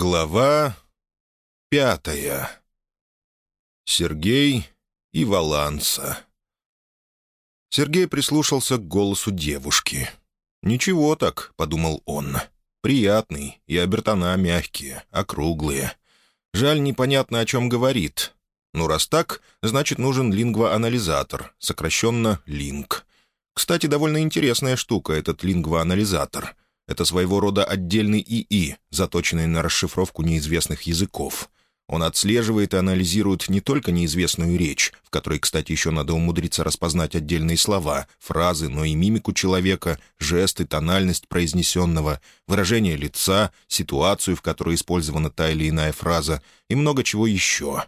Глава пятая. Сергей и Валанса. Сергей прислушался к голосу девушки. «Ничего так», — подумал он. «Приятный, и обертона мягкие, округлые. Жаль, непонятно, о чем говорит. Ну, раз так, значит, нужен лингвоанализатор, сокращенно «линк». Кстати, довольно интересная штука этот лингвоанализатор — это своего рода отдельный ИИ, заточенный на расшифровку неизвестных языков. Он отслеживает и анализирует не только неизвестную речь, в которой, кстати, еще надо умудриться распознать отдельные слова, фразы, но и мимику человека, жесты, тональность произнесенного, выражение лица, ситуацию, в которой использована та или иная фраза, и много чего еще.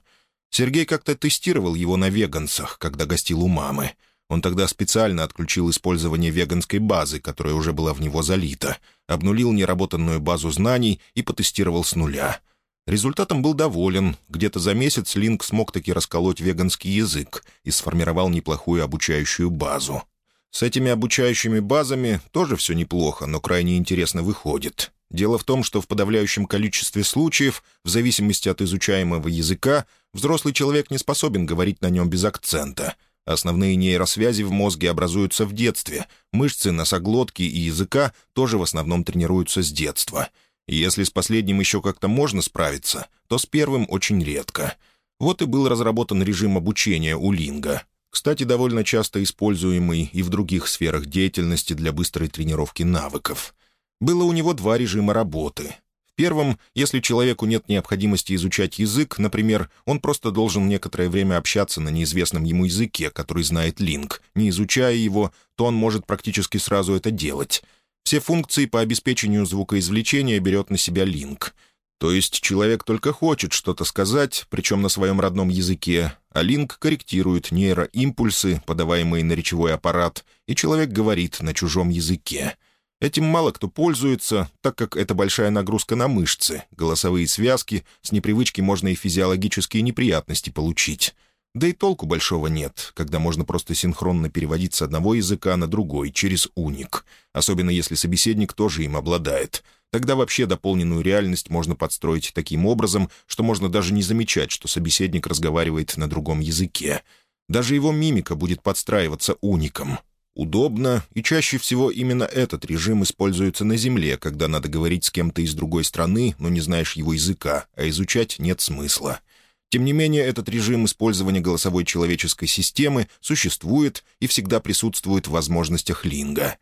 Сергей как-то тестировал его на веганцах, когда гостил у мамы — он тогда специально отключил использование веганской базы, которая уже была в него залита, обнулил неработанную базу знаний и потестировал с нуля. Результатом был доволен. Где-то за месяц Линк смог таки расколоть веганский язык и сформировал неплохую обучающую базу. С этими обучающими базами тоже все неплохо, но крайне интересно выходит. Дело в том, что в подавляющем количестве случаев, в зависимости от изучаемого языка, взрослый человек не способен говорить на нем без акцента — Основные нейросвязи в мозге образуются в детстве, мышцы носоглотки и языка тоже в основном тренируются с детства. И если с последним еще как-то можно справиться, то с первым очень редко. Вот и был разработан режим обучения у Линга. Кстати, довольно часто используемый и в других сферах деятельности для быстрой тренировки навыков. Было у него два режима работы первом, если человеку нет необходимости изучать язык, например, он просто должен некоторое время общаться на неизвестном ему языке, который знает Линк. Не изучая его, то он может практически сразу это делать. Все функции по обеспечению звукоизвлечения берет на себя Линк. То есть человек только хочет что-то сказать, причем на своем родном языке, а Линк корректирует нейроимпульсы, подаваемые на речевой аппарат, и человек говорит на чужом языке — Этим мало кто пользуется, так как это большая нагрузка на мышцы, голосовые связки, с непривычки можно и физиологические неприятности получить. Да и толку большого нет, когда можно просто синхронно переводить с одного языка на другой через уник, особенно если собеседник тоже им обладает. Тогда вообще дополненную реальность можно подстроить таким образом, что можно даже не замечать, что собеседник разговаривает на другом языке. Даже его мимика будет подстраиваться уником — Удобно, и чаще всего именно этот режим используется на Земле, когда надо говорить с кем-то из другой страны, но не знаешь его языка, а изучать нет смысла. Тем не менее, этот режим использования голосовой человеческой системы существует и всегда присутствует в возможностях Линга.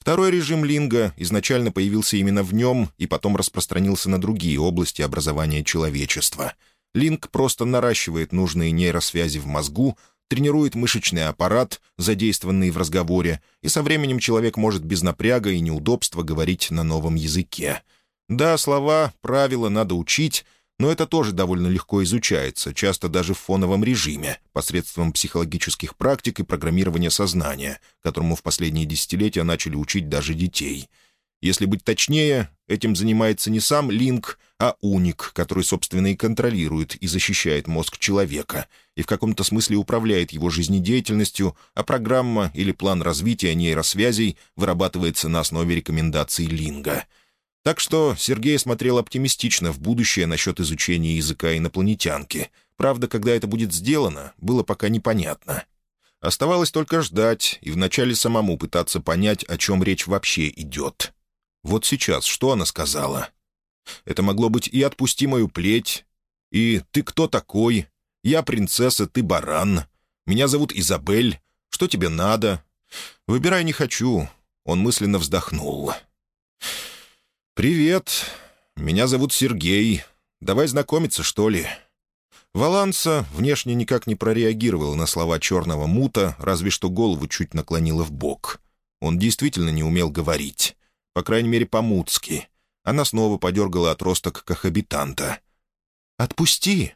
Второй режим Линга изначально появился именно в нем и потом распространился на другие области образования человечества. Линк просто наращивает нужные нейросвязи в мозгу, тренирует мышечный аппарат, задействованный в разговоре, и со временем человек может без напряга и неудобства говорить на новом языке. Да, слова, правила надо учить, но это тоже довольно легко изучается, часто даже в фоновом режиме, посредством психологических практик и программирования сознания, которому в последние десятилетия начали учить даже детей — если быть точнее, этим занимается не сам Линк, а уник, который, собственно, и контролирует и защищает мозг человека, и в каком-то смысле управляет его жизнедеятельностью, а программа или план развития нейросвязей вырабатывается на основе рекомендаций Линга. Так что Сергей смотрел оптимистично в будущее насчет изучения языка инопланетянки. Правда, когда это будет сделано, было пока непонятно. Оставалось только ждать и вначале самому пытаться понять, о чем речь вообще идет. Вот сейчас что она сказала? Это могло быть и «отпусти мою плеть», и «ты кто такой?» «Я принцесса, ты баран», «меня зовут Изабель», «что тебе надо?» «Выбирай не хочу», — он мысленно вздохнул. «Привет, меня зовут Сергей. Давай знакомиться, что ли?» Валанса внешне никак не прореагировал на слова черного мута, разве что голову чуть наклонила в бок. Он действительно не умел говорить. По крайней мере, по-мутски. Она снова подергала отросток кохабитанта. «Отпусти!»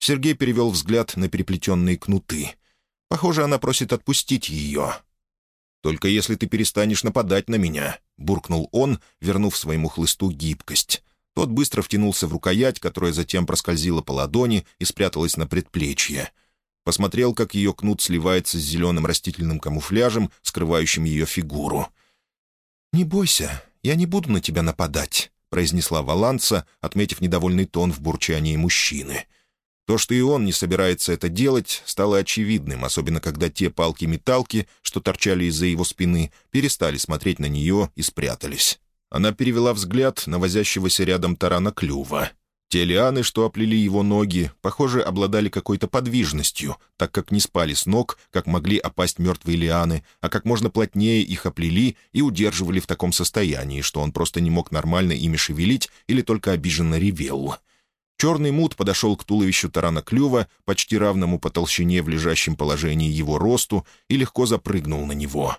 Сергей перевел взгляд на переплетенные кнуты. Похоже, она просит отпустить ее. «Только если ты перестанешь нападать на меня», — буркнул он, вернув своему хлысту гибкость. Тот быстро втянулся в рукоять, которая затем проскользила по ладони и спряталась на предплечье. Посмотрел, как ее кнут сливается с зеленым растительным камуфляжем, скрывающим ее фигуру — «Не бойся, я не буду на тебя нападать», — произнесла Валанса, отметив недовольный тон в бурчании мужчины. То, что и он не собирается это делать, стало очевидным, особенно когда те палки-металки, что торчали из-за его спины, перестали смотреть на нее и спрятались. Она перевела взгляд на возящегося рядом тарана клюва. Те лианы, что оплели его ноги, похоже, обладали какой-то подвижностью, так как не спали с ног, как могли опасть мертвые лианы, а как можно плотнее их оплели и удерживали в таком состоянии, что он просто не мог нормально ими шевелить или только обиженно ревел. Черный мут подошел к туловищу тарана клюва, почти равному по толщине в лежащем положении его росту, и легко запрыгнул на него.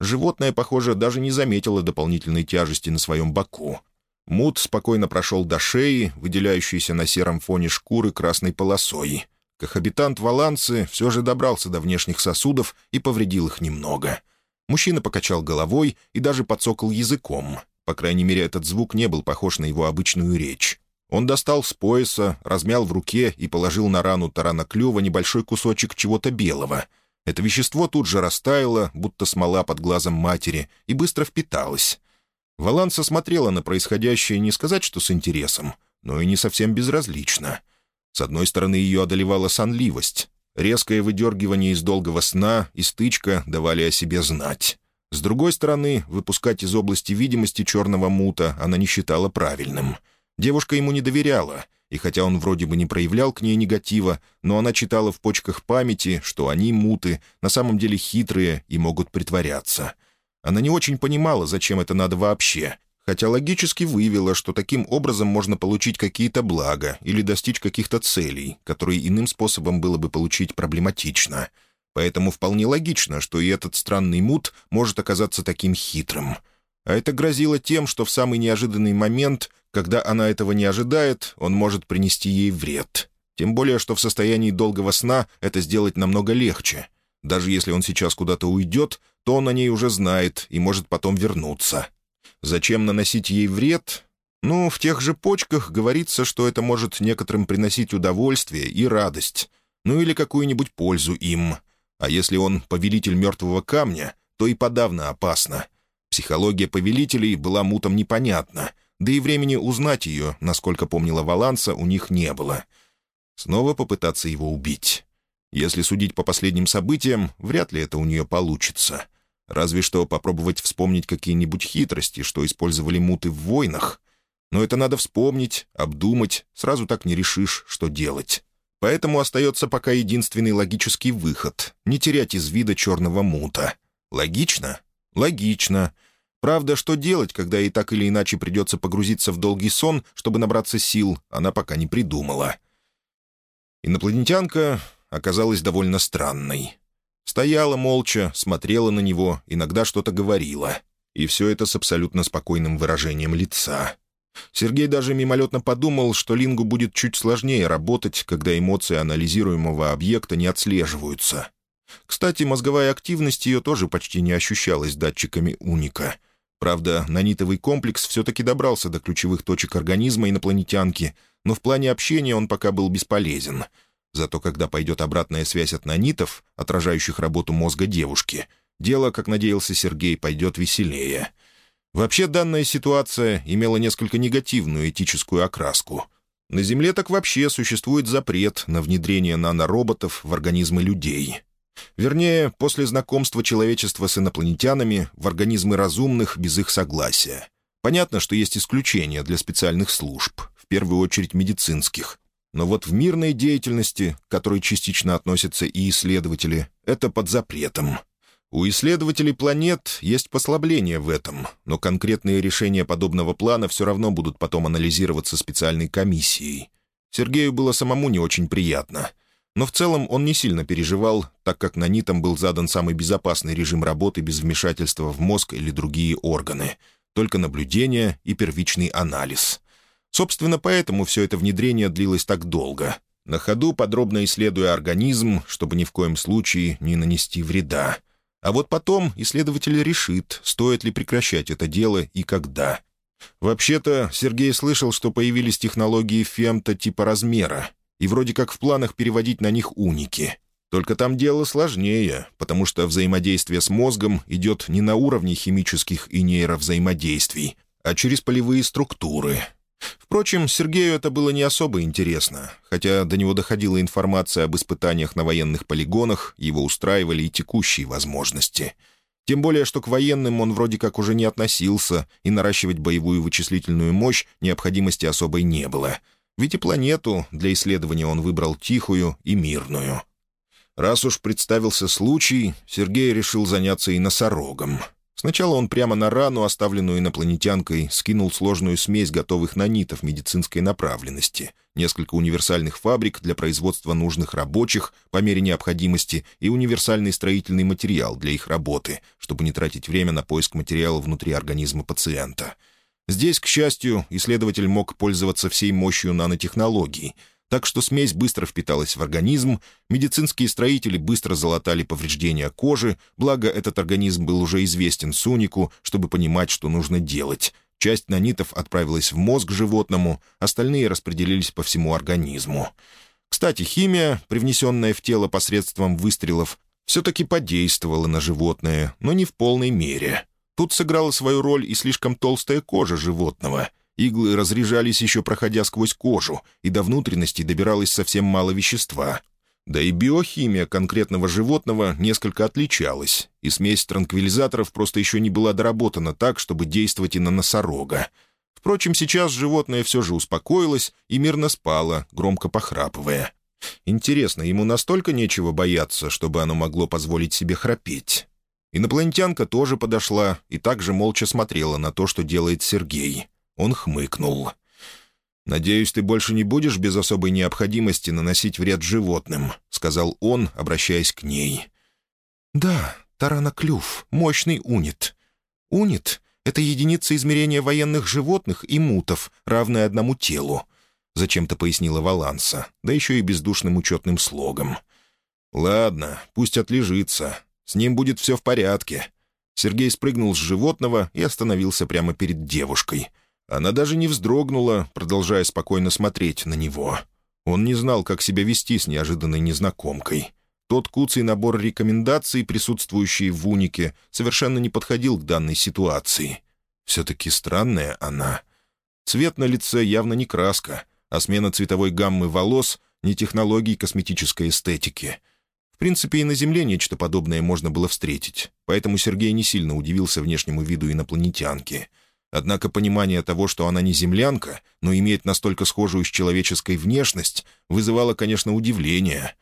Животное, похоже, даже не заметило дополнительной тяжести на своем боку. Мут спокойно прошел до шеи, выделяющейся на сером фоне шкуры красной полосой. Кохабитант Валанцы все же добрался до внешних сосудов и повредил их немного. Мужчина покачал головой и даже подсокал языком. По крайней мере, этот звук не был похож на его обычную речь. Он достал с пояса, размял в руке и положил на рану тарана клюва небольшой кусочек чего-то белого. Это вещество тут же растаяло, будто смола под глазом матери, и быстро впиталось. Валанса смотрела на происходящее не сказать, что с интересом, но и не совсем безразлично. С одной стороны, ее одолевала сонливость. Резкое выдергивание из долгого сна и стычка давали о себе знать. С другой стороны, выпускать из области видимости черного мута она не считала правильным. Девушка ему не доверяла, и хотя он вроде бы не проявлял к ней негатива, но она читала в почках памяти, что они, муты, на самом деле хитрые и могут притворяться — она не очень понимала, зачем это надо вообще, хотя логически выявила, что таким образом можно получить какие-то блага или достичь каких-то целей, которые иным способом было бы получить проблематично. Поэтому вполне логично, что и этот странный мут может оказаться таким хитрым. А это грозило тем, что в самый неожиданный момент, когда она этого не ожидает, он может принести ей вред. Тем более, что в состоянии долгого сна это сделать намного легче. Даже если он сейчас куда-то уйдет, то он о ней уже знает и может потом вернуться. Зачем наносить ей вред? Ну, в тех же почках говорится, что это может некоторым приносить удовольствие и радость, ну или какую-нибудь пользу им. А если он повелитель мертвого камня, то и подавно опасно. Психология повелителей была мутом непонятна, да и времени узнать ее, насколько помнила Валанса, у них не было. Снова попытаться его убить. Если судить по последним событиям, вряд ли это у нее получится. Разве что попробовать вспомнить какие-нибудь хитрости, что использовали муты в войнах. Но это надо вспомнить, обдумать, сразу так не решишь, что делать. Поэтому остается пока единственный логический выход — не терять из вида черного мута. Логично? Логично. Правда, что делать, когда и так или иначе придется погрузиться в долгий сон, чтобы набраться сил, она пока не придумала. Инопланетянка оказалась довольно странной. Стояла молча, смотрела на него, иногда что-то говорила. И все это с абсолютно спокойным выражением лица. Сергей даже мимолетно подумал, что Лингу будет чуть сложнее работать, когда эмоции анализируемого объекта не отслеживаются. Кстати, мозговая активность ее тоже почти не ощущалась датчиками уника. Правда, нанитовый комплекс все-таки добрался до ключевых точек организма инопланетянки, но в плане общения он пока был бесполезен — Зато когда пойдет обратная связь от нанитов, отражающих работу мозга девушки, дело, как надеялся Сергей, пойдет веселее. Вообще данная ситуация имела несколько негативную этическую окраску. На Земле так вообще существует запрет на внедрение нанороботов в организмы людей. Вернее, после знакомства человечества с инопланетянами в организмы разумных без их согласия. Понятно, что есть исключения для специальных служб, в первую очередь медицинских, но вот в мирной деятельности, к которой частично относятся и исследователи, это под запретом. У исследователей планет есть послабление в этом, но конкретные решения подобного плана все равно будут потом анализироваться специальной комиссией. Сергею было самому не очень приятно. Но в целом он не сильно переживал, так как на Нитом был задан самый безопасный режим работы без вмешательства в мозг или другие органы, только наблюдение и первичный анализ — Собственно, поэтому все это внедрение длилось так долго. На ходу подробно исследуя организм, чтобы ни в коем случае не нанести вреда. А вот потом исследователь решит, стоит ли прекращать это дело и когда. Вообще-то, Сергей слышал, что появились технологии фемта типа размера, и вроде как в планах переводить на них уники. Только там дело сложнее, потому что взаимодействие с мозгом идет не на уровне химических и нейровзаимодействий, а через полевые структуры. Впрочем, Сергею это было не особо интересно, хотя до него доходила информация об испытаниях на военных полигонах, его устраивали и текущие возможности. Тем более, что к военным он вроде как уже не относился, и наращивать боевую вычислительную мощь необходимости особой не было. Ведь и планету для исследования он выбрал тихую и мирную. Раз уж представился случай, Сергей решил заняться и носорогом — Сначала он прямо на рану, оставленную инопланетянкой, скинул сложную смесь готовых нанитов медицинской направленности, несколько универсальных фабрик для производства нужных рабочих по мере необходимости и универсальный строительный материал для их работы, чтобы не тратить время на поиск материала внутри организма пациента. Здесь, к счастью, исследователь мог пользоваться всей мощью нанотехнологий — так что смесь быстро впиталась в организм, медицинские строители быстро залатали повреждения кожи, благо этот организм был уже известен Сунику, чтобы понимать, что нужно делать. Часть нанитов отправилась в мозг животному, остальные распределились по всему организму. Кстати, химия, привнесенная в тело посредством выстрелов, все-таки подействовала на животное, но не в полной мере. Тут сыграла свою роль и слишком толстая кожа животного — Иглы разряжались еще проходя сквозь кожу, и до внутренности добиралось совсем мало вещества. Да и биохимия конкретного животного несколько отличалась, и смесь транквилизаторов просто еще не была доработана так, чтобы действовать и на носорога. Впрочем, сейчас животное все же успокоилось и мирно спало, громко похрапывая. Интересно, ему настолько нечего бояться, чтобы оно могло позволить себе храпеть? Инопланетянка тоже подошла и также молча смотрела на то, что делает Сергей. Он хмыкнул. «Надеюсь, ты больше не будешь без особой необходимости наносить вред животным», — сказал он, обращаясь к ней. «Да, тараноклюв, мощный унит. Унит — это единица измерения военных животных и мутов, равная одному телу», — зачем-то пояснила Валанса, да еще и бездушным учетным слогом. «Ладно, пусть отлежится. С ним будет все в порядке». Сергей спрыгнул с животного и остановился прямо перед девушкой — она даже не вздрогнула, продолжая спокойно смотреть на него. Он не знал, как себя вести с неожиданной незнакомкой. Тот куцый набор рекомендаций, присутствующий в унике, совершенно не подходил к данной ситуации. Все-таки странная она. Цвет на лице явно не краска, а смена цветовой гаммы волос — не технологии косметической эстетики. В принципе, и на Земле нечто подобное можно было встретить, поэтому Сергей не сильно удивился внешнему виду инопланетянки — Однако понимание того, что она не землянка, но имеет настолько схожую с человеческой внешность, вызывало, конечно, удивление.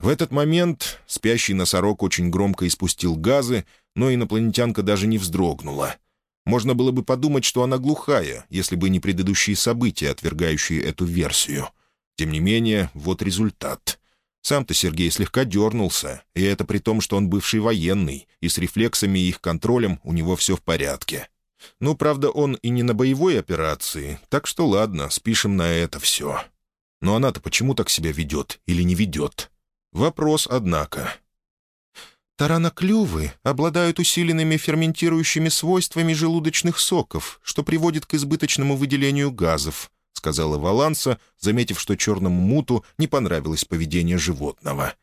В этот момент спящий носорог очень громко испустил газы, но инопланетянка даже не вздрогнула. Можно было бы подумать, что она глухая, если бы не предыдущие события, отвергающие эту версию. Тем не менее, вот результат. Сам-то Сергей слегка дернулся, и это при том, что он бывший военный, и с рефлексами и их контролем у него все в порядке. Ну, правда, он и не на боевой операции, так что ладно, спишем на это все. Но она-то почему так себя ведет или не ведет? Вопрос, однако. Тараноклювы обладают усиленными ферментирующими свойствами желудочных соков, что приводит к избыточному выделению газов, сказала Валанса, заметив, что черному муту не понравилось поведение животного.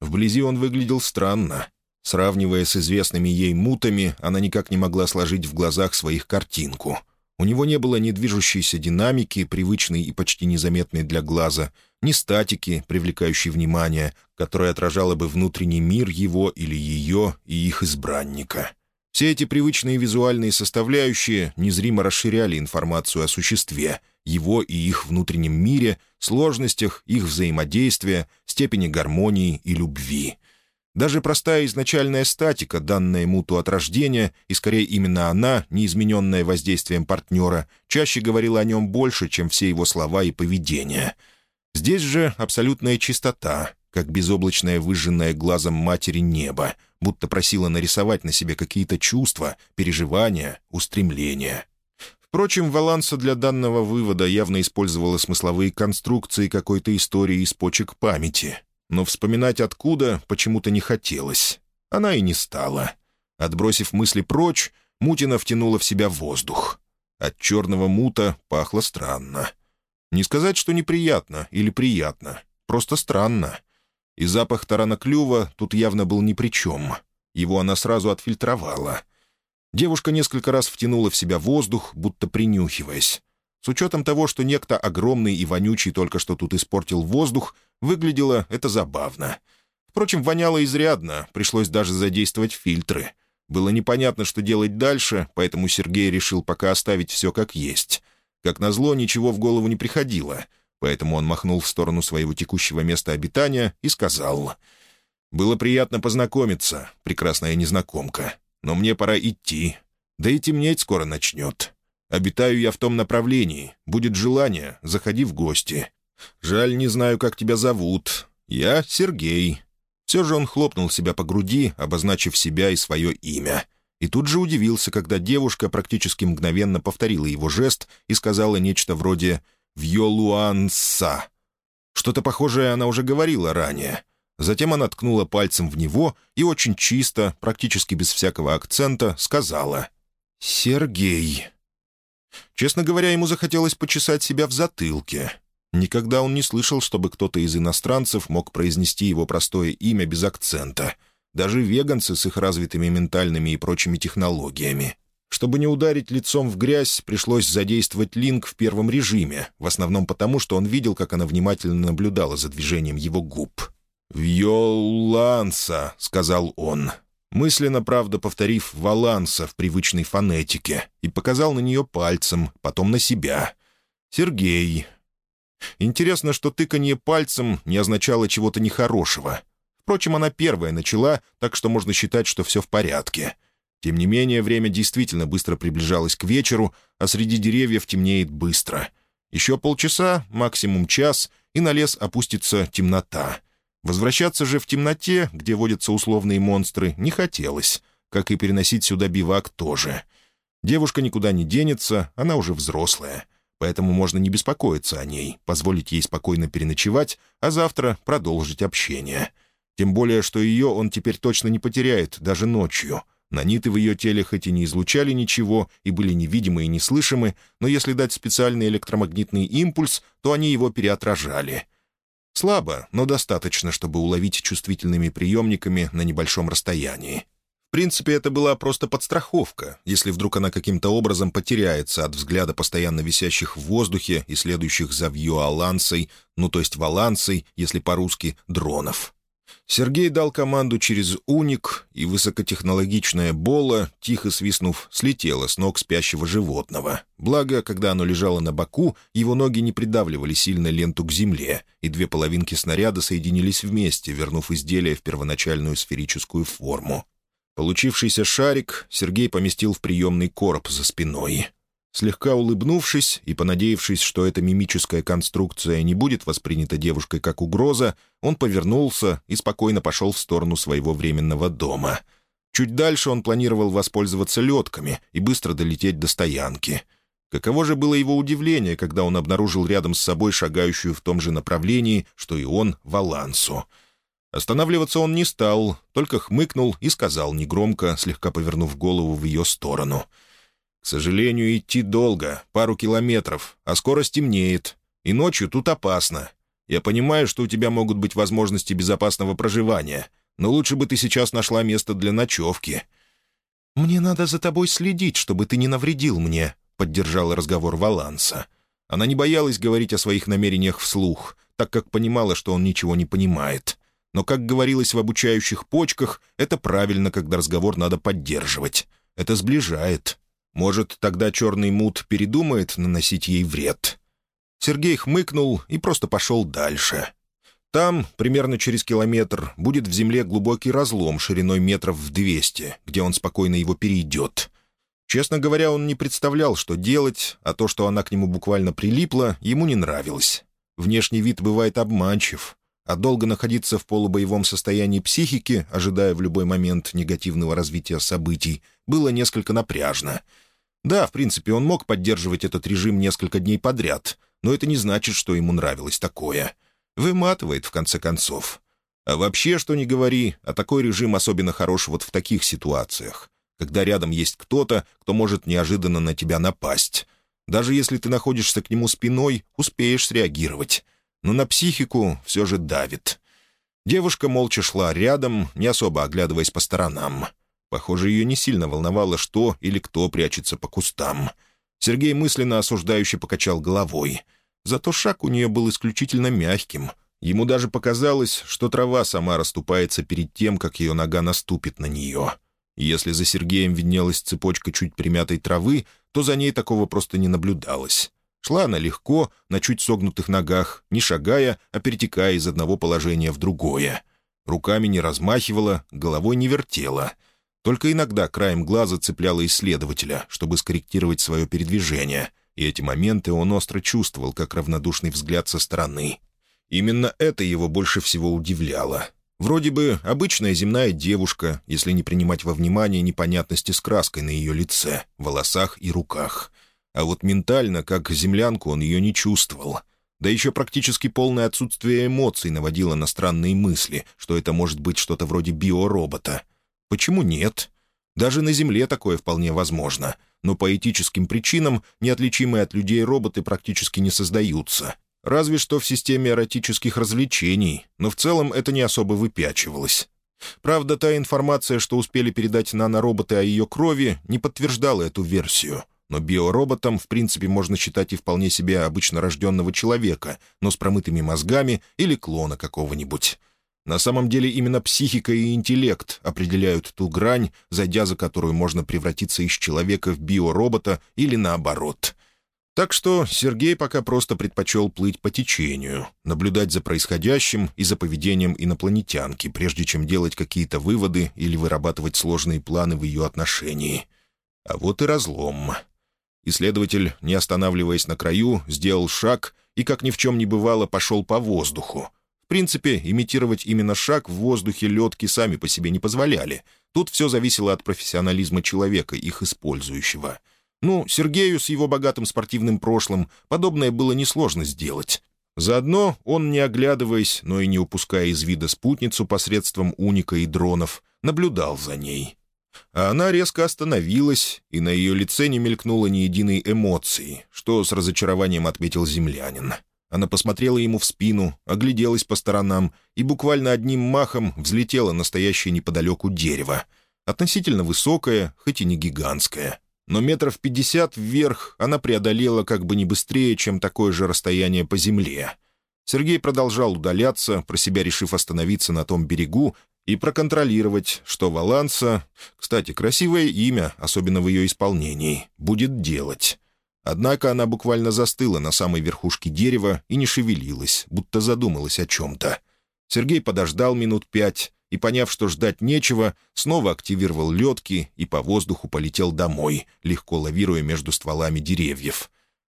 Вблизи он выглядел странно. Сравнивая с известными ей мутами, она никак не могла сложить в глазах своих картинку. У него не было ни движущейся динамики, привычной и почти незаметной для глаза, ни статики, привлекающей внимание, которая отражала бы внутренний мир его или ее и их избранника. Все эти привычные визуальные составляющие незримо расширяли информацию о существе, его и их внутреннем мире, сложностях их взаимодействия, степени гармонии и любви — даже простая изначальная статика, данная муту от рождения, и скорее именно она, неизмененная воздействием партнера, чаще говорила о нем больше, чем все его слова и поведение. Здесь же абсолютная чистота, как безоблачное выжженное глазом матери небо, будто просила нарисовать на себе какие-то чувства, переживания, устремления. Впрочем, Валанса для данного вывода явно использовала смысловые конструкции какой-то истории из почек памяти — но вспоминать откуда почему-то не хотелось. Она и не стала. Отбросив мысли прочь, Мутина втянула в себя воздух. От черного мута пахло странно. Не сказать, что неприятно или приятно, просто странно. И запах тарана клюва тут явно был ни при чем. Его она сразу отфильтровала. Девушка несколько раз втянула в себя воздух, будто принюхиваясь. С учетом того, что некто огромный и вонючий только что тут испортил воздух, выглядело это забавно. Впрочем, воняло изрядно, пришлось даже задействовать фильтры. Было непонятно, что делать дальше, поэтому Сергей решил пока оставить все как есть. Как назло, ничего в голову не приходило, поэтому он махнул в сторону своего текущего места обитания и сказал... «Было приятно познакомиться, прекрасная незнакомка но мне пора идти. Да и темнеть скоро начнет. Обитаю я в том направлении. Будет желание, заходи в гости. Жаль, не знаю, как тебя зовут. Я Сергей». Все же он хлопнул себя по груди, обозначив себя и свое имя. И тут же удивился, когда девушка практически мгновенно повторила его жест и сказала нечто вроде «Вьолуанса». Что-то похожее она уже говорила ранее — Затем она ткнула пальцем в него и очень чисто, практически без всякого акцента, сказала «Сергей». Честно говоря, ему захотелось почесать себя в затылке. Никогда он не слышал, чтобы кто-то из иностранцев мог произнести его простое имя без акцента. Даже веганцы с их развитыми ментальными и прочими технологиями. Чтобы не ударить лицом в грязь, пришлось задействовать Линк в первом режиме, в основном потому, что он видел, как она внимательно наблюдала за движением его губ. «Вьоланса», — сказал он, мысленно, правда, повторив «валанса» в привычной фонетике, и показал на нее пальцем, потом на себя. «Сергей». Интересно, что тыканье пальцем не означало чего-то нехорошего. Впрочем, она первая начала, так что можно считать, что все в порядке. Тем не менее, время действительно быстро приближалось к вечеру, а среди деревьев темнеет быстро. Еще полчаса, максимум час, и на лес опустится темнота — Возвращаться же в темноте, где водятся условные монстры, не хотелось, как и переносить сюда бивак тоже. Девушка никуда не денется, она уже взрослая, поэтому можно не беспокоиться о ней, позволить ей спокойно переночевать, а завтра продолжить общение. Тем более, что ее он теперь точно не потеряет, даже ночью. Наниты в ее теле хоть и не излучали ничего и были невидимы и неслышимы, но если дать специальный электромагнитный импульс, то они его переотражали — Слабо, но достаточно, чтобы уловить чувствительными приемниками на небольшом расстоянии. В принципе, это была просто подстраховка, если вдруг она каким-то образом потеряется от взгляда постоянно висящих в воздухе и следующих за вьюалансой, ну то есть валансой, если по-русски, дронов. Сергей дал команду через уник, и высокотехнологичная бола, тихо свистнув, слетела с ног спящего животного. Благо, когда оно лежало на боку, его ноги не придавливали сильно ленту к земле, и две половинки снаряда соединились вместе, вернув изделие в первоначальную сферическую форму. Получившийся шарик Сергей поместил в приемный короб за спиной. Слегка улыбнувшись и понадеявшись, что эта мимическая конструкция не будет воспринята девушкой как угроза, он повернулся и спокойно пошел в сторону своего временного дома. Чуть дальше он планировал воспользоваться летками и быстро долететь до стоянки. Каково же было его удивление, когда он обнаружил рядом с собой шагающую в том же направлении, что и он, Валансу. Останавливаться он не стал, только хмыкнул и сказал негромко, слегка повернув голову в ее сторону — к сожалению, идти долго, пару километров, а скоро стемнеет. И ночью тут опасно. Я понимаю, что у тебя могут быть возможности безопасного проживания, но лучше бы ты сейчас нашла место для ночевки». «Мне надо за тобой следить, чтобы ты не навредил мне», — поддержала разговор Валанса. Она не боялась говорить о своих намерениях вслух, так как понимала, что он ничего не понимает. Но, как говорилось в обучающих почках, это правильно, когда разговор надо поддерживать. Это сближает. Может, тогда черный мут передумает наносить ей вред? Сергей хмыкнул и просто пошел дальше. Там, примерно через километр, будет в земле глубокий разлом шириной метров в двести, где он спокойно его перейдет. Честно говоря, он не представлял, что делать, а то, что она к нему буквально прилипла, ему не нравилось. Внешний вид бывает обманчив, а долго находиться в полубоевом состоянии психики, ожидая в любой момент негативного развития событий, было несколько напряжно — да, в принципе, он мог поддерживать этот режим несколько дней подряд, но это не значит, что ему нравилось такое. Выматывает, в конце концов. А вообще, что ни говори, а такой режим особенно хорош вот в таких ситуациях, когда рядом есть кто-то, кто может неожиданно на тебя напасть. Даже если ты находишься к нему спиной, успеешь среагировать. Но на психику все же давит. Девушка молча шла рядом, не особо оглядываясь по сторонам. Похоже, ее не сильно волновало, что или кто прячется по кустам. Сергей мысленно осуждающе покачал головой. Зато шаг у нее был исключительно мягким. Ему даже показалось, что трава сама расступается перед тем, как ее нога наступит на нее. Если за Сергеем виднелась цепочка чуть примятой травы, то за ней такого просто не наблюдалось. Шла она легко, на чуть согнутых ногах, не шагая, а перетекая из одного положения в другое. Руками не размахивала, головой не вертела — только иногда краем глаза цепляла исследователя, чтобы скорректировать свое передвижение, и эти моменты он остро чувствовал, как равнодушный взгляд со стороны. Именно это его больше всего удивляло. Вроде бы обычная земная девушка, если не принимать во внимание непонятности с краской на ее лице, волосах и руках. А вот ментально, как землянку, он ее не чувствовал. Да еще практически полное отсутствие эмоций наводило на странные мысли, что это может быть что-то вроде биоробота — Почему нет? Даже на Земле такое вполне возможно, но по этическим причинам неотличимые от людей роботы практически не создаются. Разве что в системе эротических развлечений, но в целом это не особо выпячивалось. Правда, та информация, что успели передать нанороботы о ее крови, не подтверждала эту версию. Но биороботом, в принципе, можно считать и вполне себе обычно рожденного человека, но с промытыми мозгами или клона какого-нибудь. На самом деле именно психика и интеллект определяют ту грань, зайдя за которую можно превратиться из человека в биоробота или наоборот. Так что Сергей пока просто предпочел плыть по течению, наблюдать за происходящим и за поведением инопланетянки, прежде чем делать какие-то выводы или вырабатывать сложные планы в ее отношении. А вот и разлом. Исследователь, не останавливаясь на краю, сделал шаг и, как ни в чем не бывало, пошел по воздуху, в принципе, имитировать именно шаг в воздухе летки сами по себе не позволяли. Тут все зависело от профессионализма человека, их использующего. Ну, Сергею с его богатым спортивным прошлым подобное было несложно сделать. Заодно он, не оглядываясь, но и не упуская из вида спутницу посредством уника и дронов, наблюдал за ней. А она резко остановилась, и на ее лице не мелькнуло ни единой эмоции, что с разочарованием отметил землянин. Она посмотрела ему в спину, огляделась по сторонам и буквально одним махом взлетела настоящее неподалеку дерево. Относительно высокое, хоть и не гигантское. Но метров пятьдесят вверх она преодолела как бы не быстрее, чем такое же расстояние по земле. Сергей продолжал удаляться, про себя решив остановиться на том берегу и проконтролировать, что Валанса, кстати, красивое имя, особенно в ее исполнении, будет делать. Однако она буквально застыла на самой верхушке дерева и не шевелилась, будто задумалась о чем-то. Сергей подождал минут пять и, поняв, что ждать нечего, снова активировал ледки и по воздуху полетел домой, легко лавируя между стволами деревьев.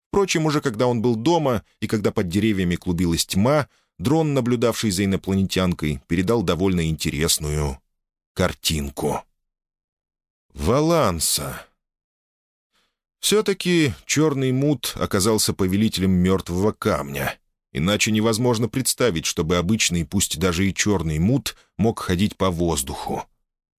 Впрочем, уже когда он был дома и когда под деревьями клубилась тьма, дрон, наблюдавший за инопланетянкой, передал довольно интересную картинку. «Валанса!» Все-таки черный мут оказался повелителем мертвого камня. Иначе невозможно представить, чтобы обычный, пусть даже и черный мут, мог ходить по воздуху.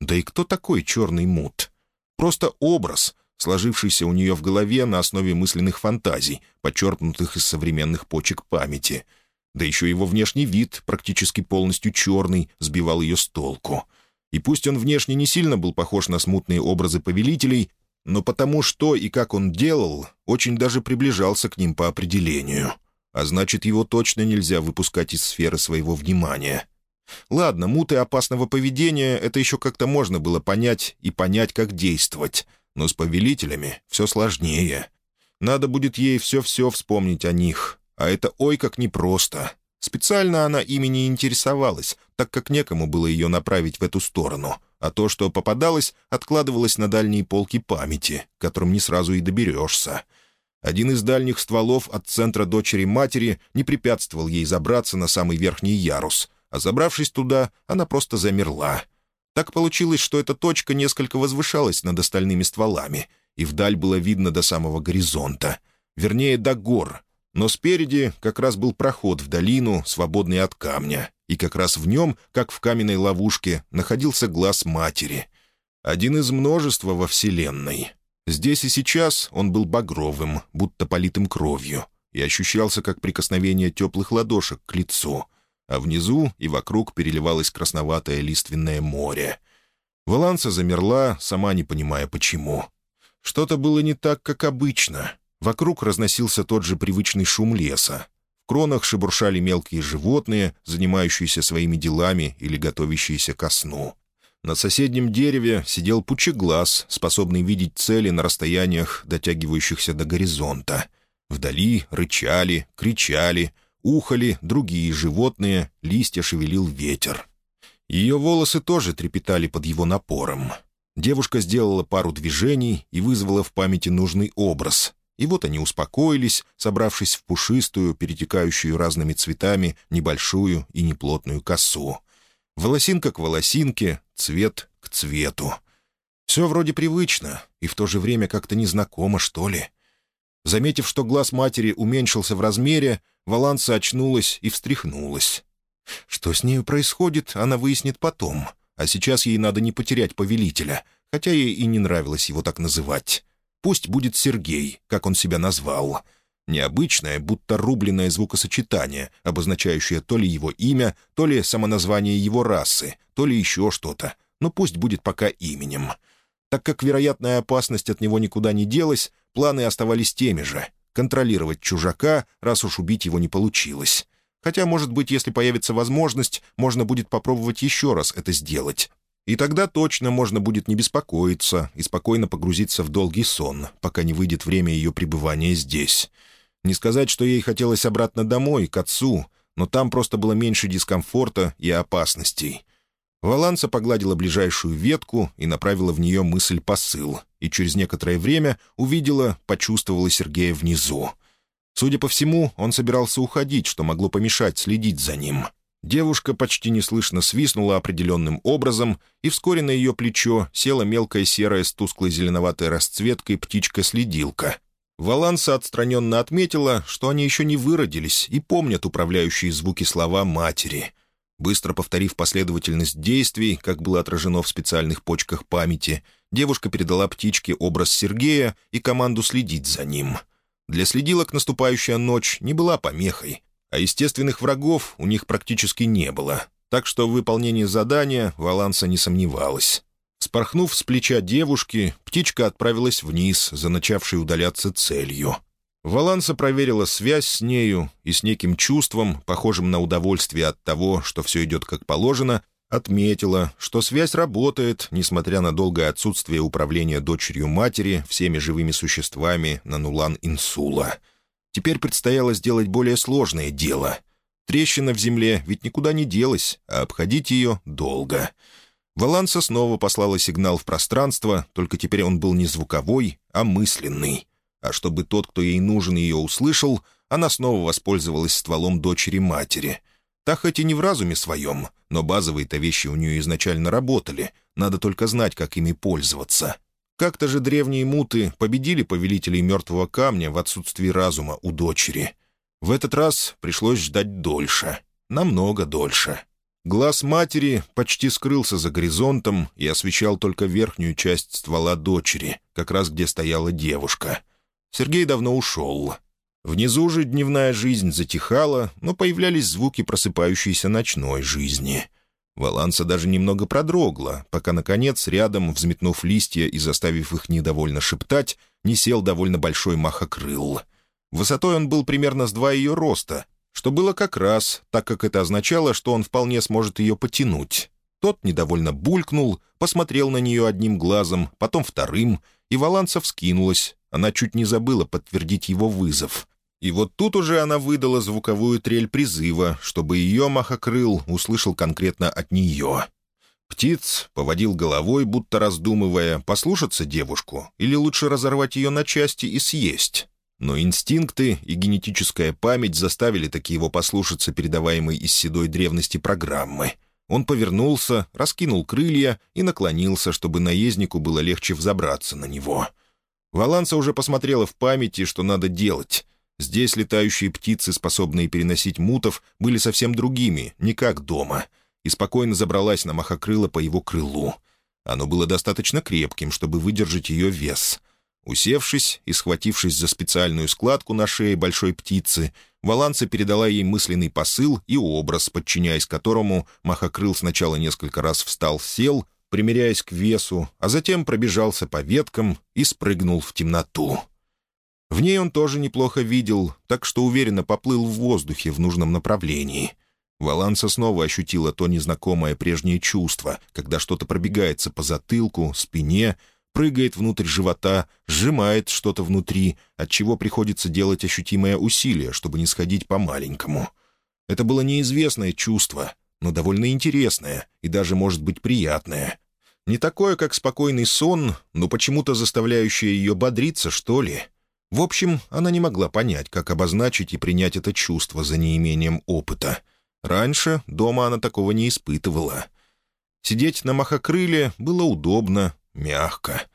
Да и кто такой черный мут? Просто образ, сложившийся у нее в голове на основе мысленных фантазий, почерпнутых из современных почек памяти. Да еще его внешний вид, практически полностью черный, сбивал ее с толку. И пусть он внешне не сильно был похож на смутные образы повелителей, но потому что и как он делал, очень даже приближался к ним по определению. А значит, его точно нельзя выпускать из сферы своего внимания. Ладно, муты опасного поведения — это еще как-то можно было понять и понять, как действовать. Но с повелителями все сложнее. Надо будет ей все-все вспомнить о них. А это ой как непросто. Специально она ими не интересовалась, так как некому было ее направить в эту сторону — а то, что попадалось, откладывалось на дальние полки памяти, к которым не сразу и доберешься. Один из дальних стволов от центра дочери-матери не препятствовал ей забраться на самый верхний ярус, а забравшись туда, она просто замерла. Так получилось, что эта точка несколько возвышалась над остальными стволами, и вдаль было видно до самого горизонта. Вернее, до гор, но спереди как раз был проход в долину, свободный от камня, и как раз в нем, как в каменной ловушке, находился глаз матери. Один из множества во Вселенной. Здесь и сейчас он был багровым, будто политым кровью, и ощущался как прикосновение теплых ладошек к лицу, а внизу и вокруг переливалось красноватое лиственное море. Валанса замерла, сама не понимая почему. Что-то было не так, как обычно. Вокруг разносился тот же привычный шум леса. В кронах шебуршали мелкие животные, занимающиеся своими делами или готовящиеся ко сну. На соседнем дереве сидел пучеглаз, способный видеть цели на расстояниях, дотягивающихся до горизонта. Вдали рычали, кричали, ухали другие животные, листья шевелил ветер. Ее волосы тоже трепетали под его напором. Девушка сделала пару движений и вызвала в памяти нужный образ. И вот они успокоились, собравшись в пушистую, перетекающую разными цветами, небольшую и неплотную косу. Волосинка к волосинке, цвет к цвету. Все вроде привычно, и в то же время как-то незнакомо, что ли. Заметив, что глаз матери уменьшился в размере, Валанса очнулась и встряхнулась. Что с нею происходит, она выяснит потом, а сейчас ей надо не потерять повелителя, хотя ей и не нравилось его так называть. Пусть будет Сергей, как он себя назвал — Необычное, будто рубленное звукосочетание, обозначающее то ли его имя, то ли самоназвание его расы, то ли еще что-то. Но пусть будет пока именем. Так как вероятная опасность от него никуда не делась, планы оставались теми же — контролировать чужака, раз уж убить его не получилось. Хотя, может быть, если появится возможность, можно будет попробовать еще раз это сделать. И тогда точно можно будет не беспокоиться и спокойно погрузиться в долгий сон, пока не выйдет время ее пребывания здесь. Не сказать, что ей хотелось обратно домой, к отцу, но там просто было меньше дискомфорта и опасностей. Валанса погладила ближайшую ветку и направила в нее мысль-посыл, и через некоторое время увидела, почувствовала Сергея внизу. Судя по всему, он собирался уходить, что могло помешать следить за ним. Девушка почти неслышно свистнула определенным образом, и вскоре на ее плечо села мелкая серая с тусклой зеленоватой расцветкой птичка-следилка, Валанса отстраненно отметила, что они еще не выродились и помнят управляющие звуки слова матери. Быстро повторив последовательность действий, как было отражено в специальных почках памяти, девушка передала птичке образ Сергея и команду следить за ним. Для следилок наступающая ночь не была помехой, а естественных врагов у них практически не было, так что в выполнении задания Валанса не сомневалась. Спорхнув с плеча девушки, птичка отправилась вниз, за начавшей удаляться целью. Валанса проверила связь с нею и с неким чувством, похожим на удовольствие от того, что все идет как положено, отметила, что связь работает, несмотря на долгое отсутствие управления дочерью матери всеми живыми существами на Нулан-Инсула. Теперь предстояло сделать более сложное дело. Трещина в земле ведь никуда не делась, а обходить ее долго — Валанса снова послала сигнал в пространство, только теперь он был не звуковой, а мысленный. А чтобы тот, кто ей нужен, ее услышал, она снова воспользовалась стволом дочери-матери. Та хоть и не в разуме своем, но базовые-то вещи у нее изначально работали, надо только знать, как ими пользоваться. Как-то же древние муты победили повелителей мертвого камня в отсутствии разума у дочери. В этот раз пришлось ждать дольше, намного дольше. Глаз матери почти скрылся за горизонтом и освещал только верхнюю часть ствола дочери, как раз где стояла девушка. Сергей давно ушел. Внизу же дневная жизнь затихала, но появлялись звуки просыпающейся ночной жизни. Валанса даже немного продрогла, пока, наконец, рядом, взметнув листья и заставив их недовольно шептать, не сел довольно большой махокрыл. Высотой он был примерно с два ее роста, что было как раз, так как это означало, что он вполне сможет ее потянуть. Тот недовольно булькнул, посмотрел на нее одним глазом, потом вторым, и Валанса вскинулась. Она чуть не забыла подтвердить его вызов. И вот тут уже она выдала звуковую трель призыва, чтобы ее махокрыл услышал конкретно от нее. Птиц поводил головой, будто раздумывая, послушаться девушку или лучше разорвать ее на части и съесть. Но инстинкты и генетическая память заставили таки его послушаться передаваемой из седой древности программы. Он повернулся, раскинул крылья и наклонился, чтобы наезднику было легче взобраться на него. Валанса уже посмотрела в памяти, что надо делать. Здесь летающие птицы, способные переносить мутов, были совсем другими, не как дома, и спокойно забралась на махокрыло по его крылу. Оно было достаточно крепким, чтобы выдержать ее вес — Усевшись и схватившись за специальную складку на шее большой птицы, Валанса передала ей мысленный посыл и образ, подчиняясь которому Махакрыл сначала несколько раз встал-сел, примеряясь к весу, а затем пробежался по веткам и спрыгнул в темноту. В ней он тоже неплохо видел, так что уверенно поплыл в воздухе в нужном направлении. Валанса снова ощутила то незнакомое прежнее чувство, когда что-то пробегается по затылку, спине, прыгает внутрь живота, сжимает что-то внутри, от чего приходится делать ощутимое усилие, чтобы не сходить по-маленькому. Это было неизвестное чувство, но довольно интересное и даже, может быть, приятное. Не такое, как спокойный сон, но почему-то заставляющее ее бодриться, что ли — в общем, она не могла понять, как обозначить и принять это чувство за неимением опыта. Раньше дома она такого не испытывала. Сидеть на махокрыле было удобно, мягко.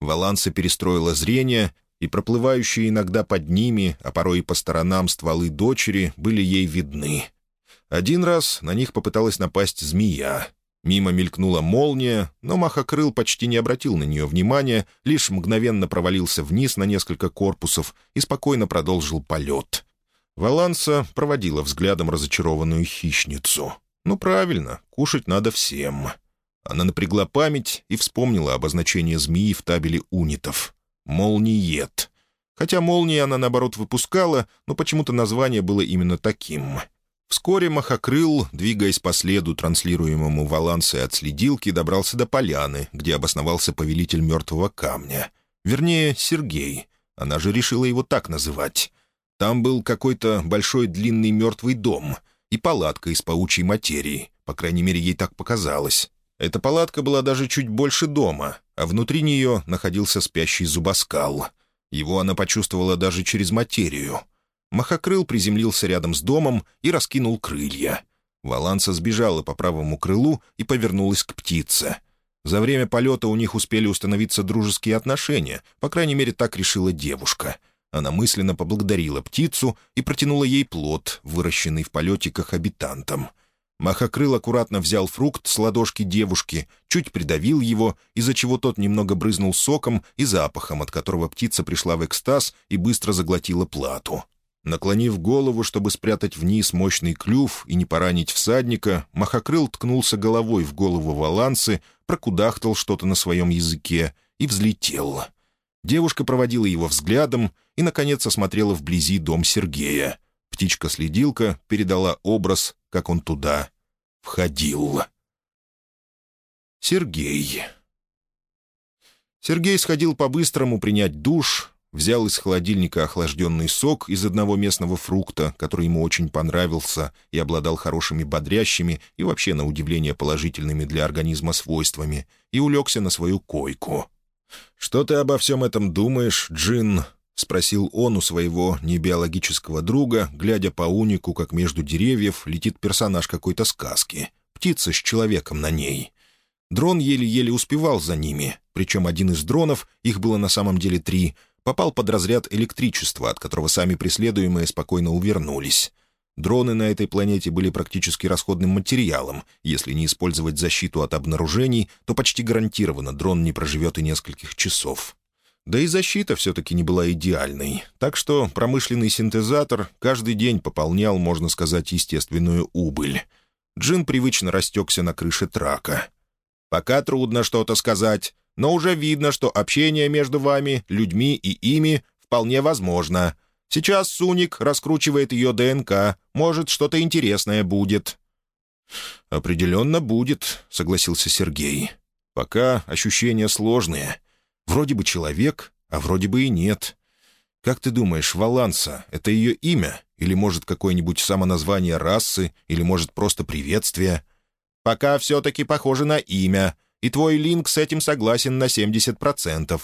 Валанса перестроила зрение, и проплывающие иногда под ними, а порой и по сторонам стволы дочери были ей видны. Один раз на них попыталась напасть змея. Мимо мелькнула молния, но Махакрыл почти не обратил на нее внимания, лишь мгновенно провалился вниз на несколько корпусов и спокойно продолжил полет. Валанса проводила взглядом разочарованную хищницу. «Ну, правильно, кушать надо всем». Она напрягла память и вспомнила обозначение змеи в табеле унитов. «Молниет». Хотя молнии она, наоборот, выпускала, но почему-то название было именно таким — Вскоре Махакрыл, двигаясь по следу, транслируемому Валансой от следилки, добрался до поляны, где обосновался повелитель мертвого камня. Вернее, Сергей. Она же решила его так называть. Там был какой-то большой длинный мертвый дом и палатка из паучьей материи. По крайней мере, ей так показалось. Эта палатка была даже чуть больше дома, а внутри нее находился спящий зубоскал. Его она почувствовала даже через материю — Махокрыл приземлился рядом с домом и раскинул крылья. Валанса сбежала по правому крылу и повернулась к птице. За время полета у них успели установиться дружеские отношения, по крайней мере, так решила девушка. Она мысленно поблагодарила птицу и протянула ей плод, выращенный в полете к. Махокрыл аккуратно взял фрукт с ладошки девушки, чуть придавил его, из-за чего тот немного брызнул соком и запахом, от которого птица пришла в экстаз и быстро заглотила плату. Наклонив голову, чтобы спрятать вниз мощный клюв и не поранить всадника, Махокрыл ткнулся головой в голову Валансы, прокудахтал что-то на своем языке и взлетел. Девушка проводила его взглядом и, наконец, осмотрела вблизи дом Сергея. Птичка-следилка передала образ, как он туда входил. Сергей. Сергей сходил по-быстрому принять душ, взял из холодильника охлажденный сок из одного местного фрукта, который ему очень понравился и обладал хорошими бодрящими и вообще, на удивление, положительными для организма свойствами, и улегся на свою койку. «Что ты обо всем этом думаешь, Джин?» — спросил он у своего небиологического друга, глядя по унику, как между деревьев летит персонаж какой-то сказки. Птица с человеком на ней. Дрон еле-еле успевал за ними, причем один из дронов, их было на самом деле три, попал под разряд электричества, от которого сами преследуемые спокойно увернулись. Дроны на этой планете были практически расходным материалом. Если не использовать защиту от обнаружений, то почти гарантированно дрон не проживет и нескольких часов. Да и защита все-таки не была идеальной, так что промышленный синтезатор каждый день пополнял, можно сказать, естественную убыль. Джин привычно растекся на крыше трака. «Пока трудно что-то сказать но уже видно, что общение между вами, людьми и ими вполне возможно. Сейчас Суник раскручивает ее ДНК, может, что-то интересное будет». «Определенно будет», — согласился Сергей. «Пока ощущения сложные. Вроде бы человек, а вроде бы и нет. Как ты думаешь, Валанса — это ее имя? Или, может, какое-нибудь самоназвание расы? Или, может, просто приветствие?» «Пока все-таки похоже на имя и твой Линк с этим согласен на 70%.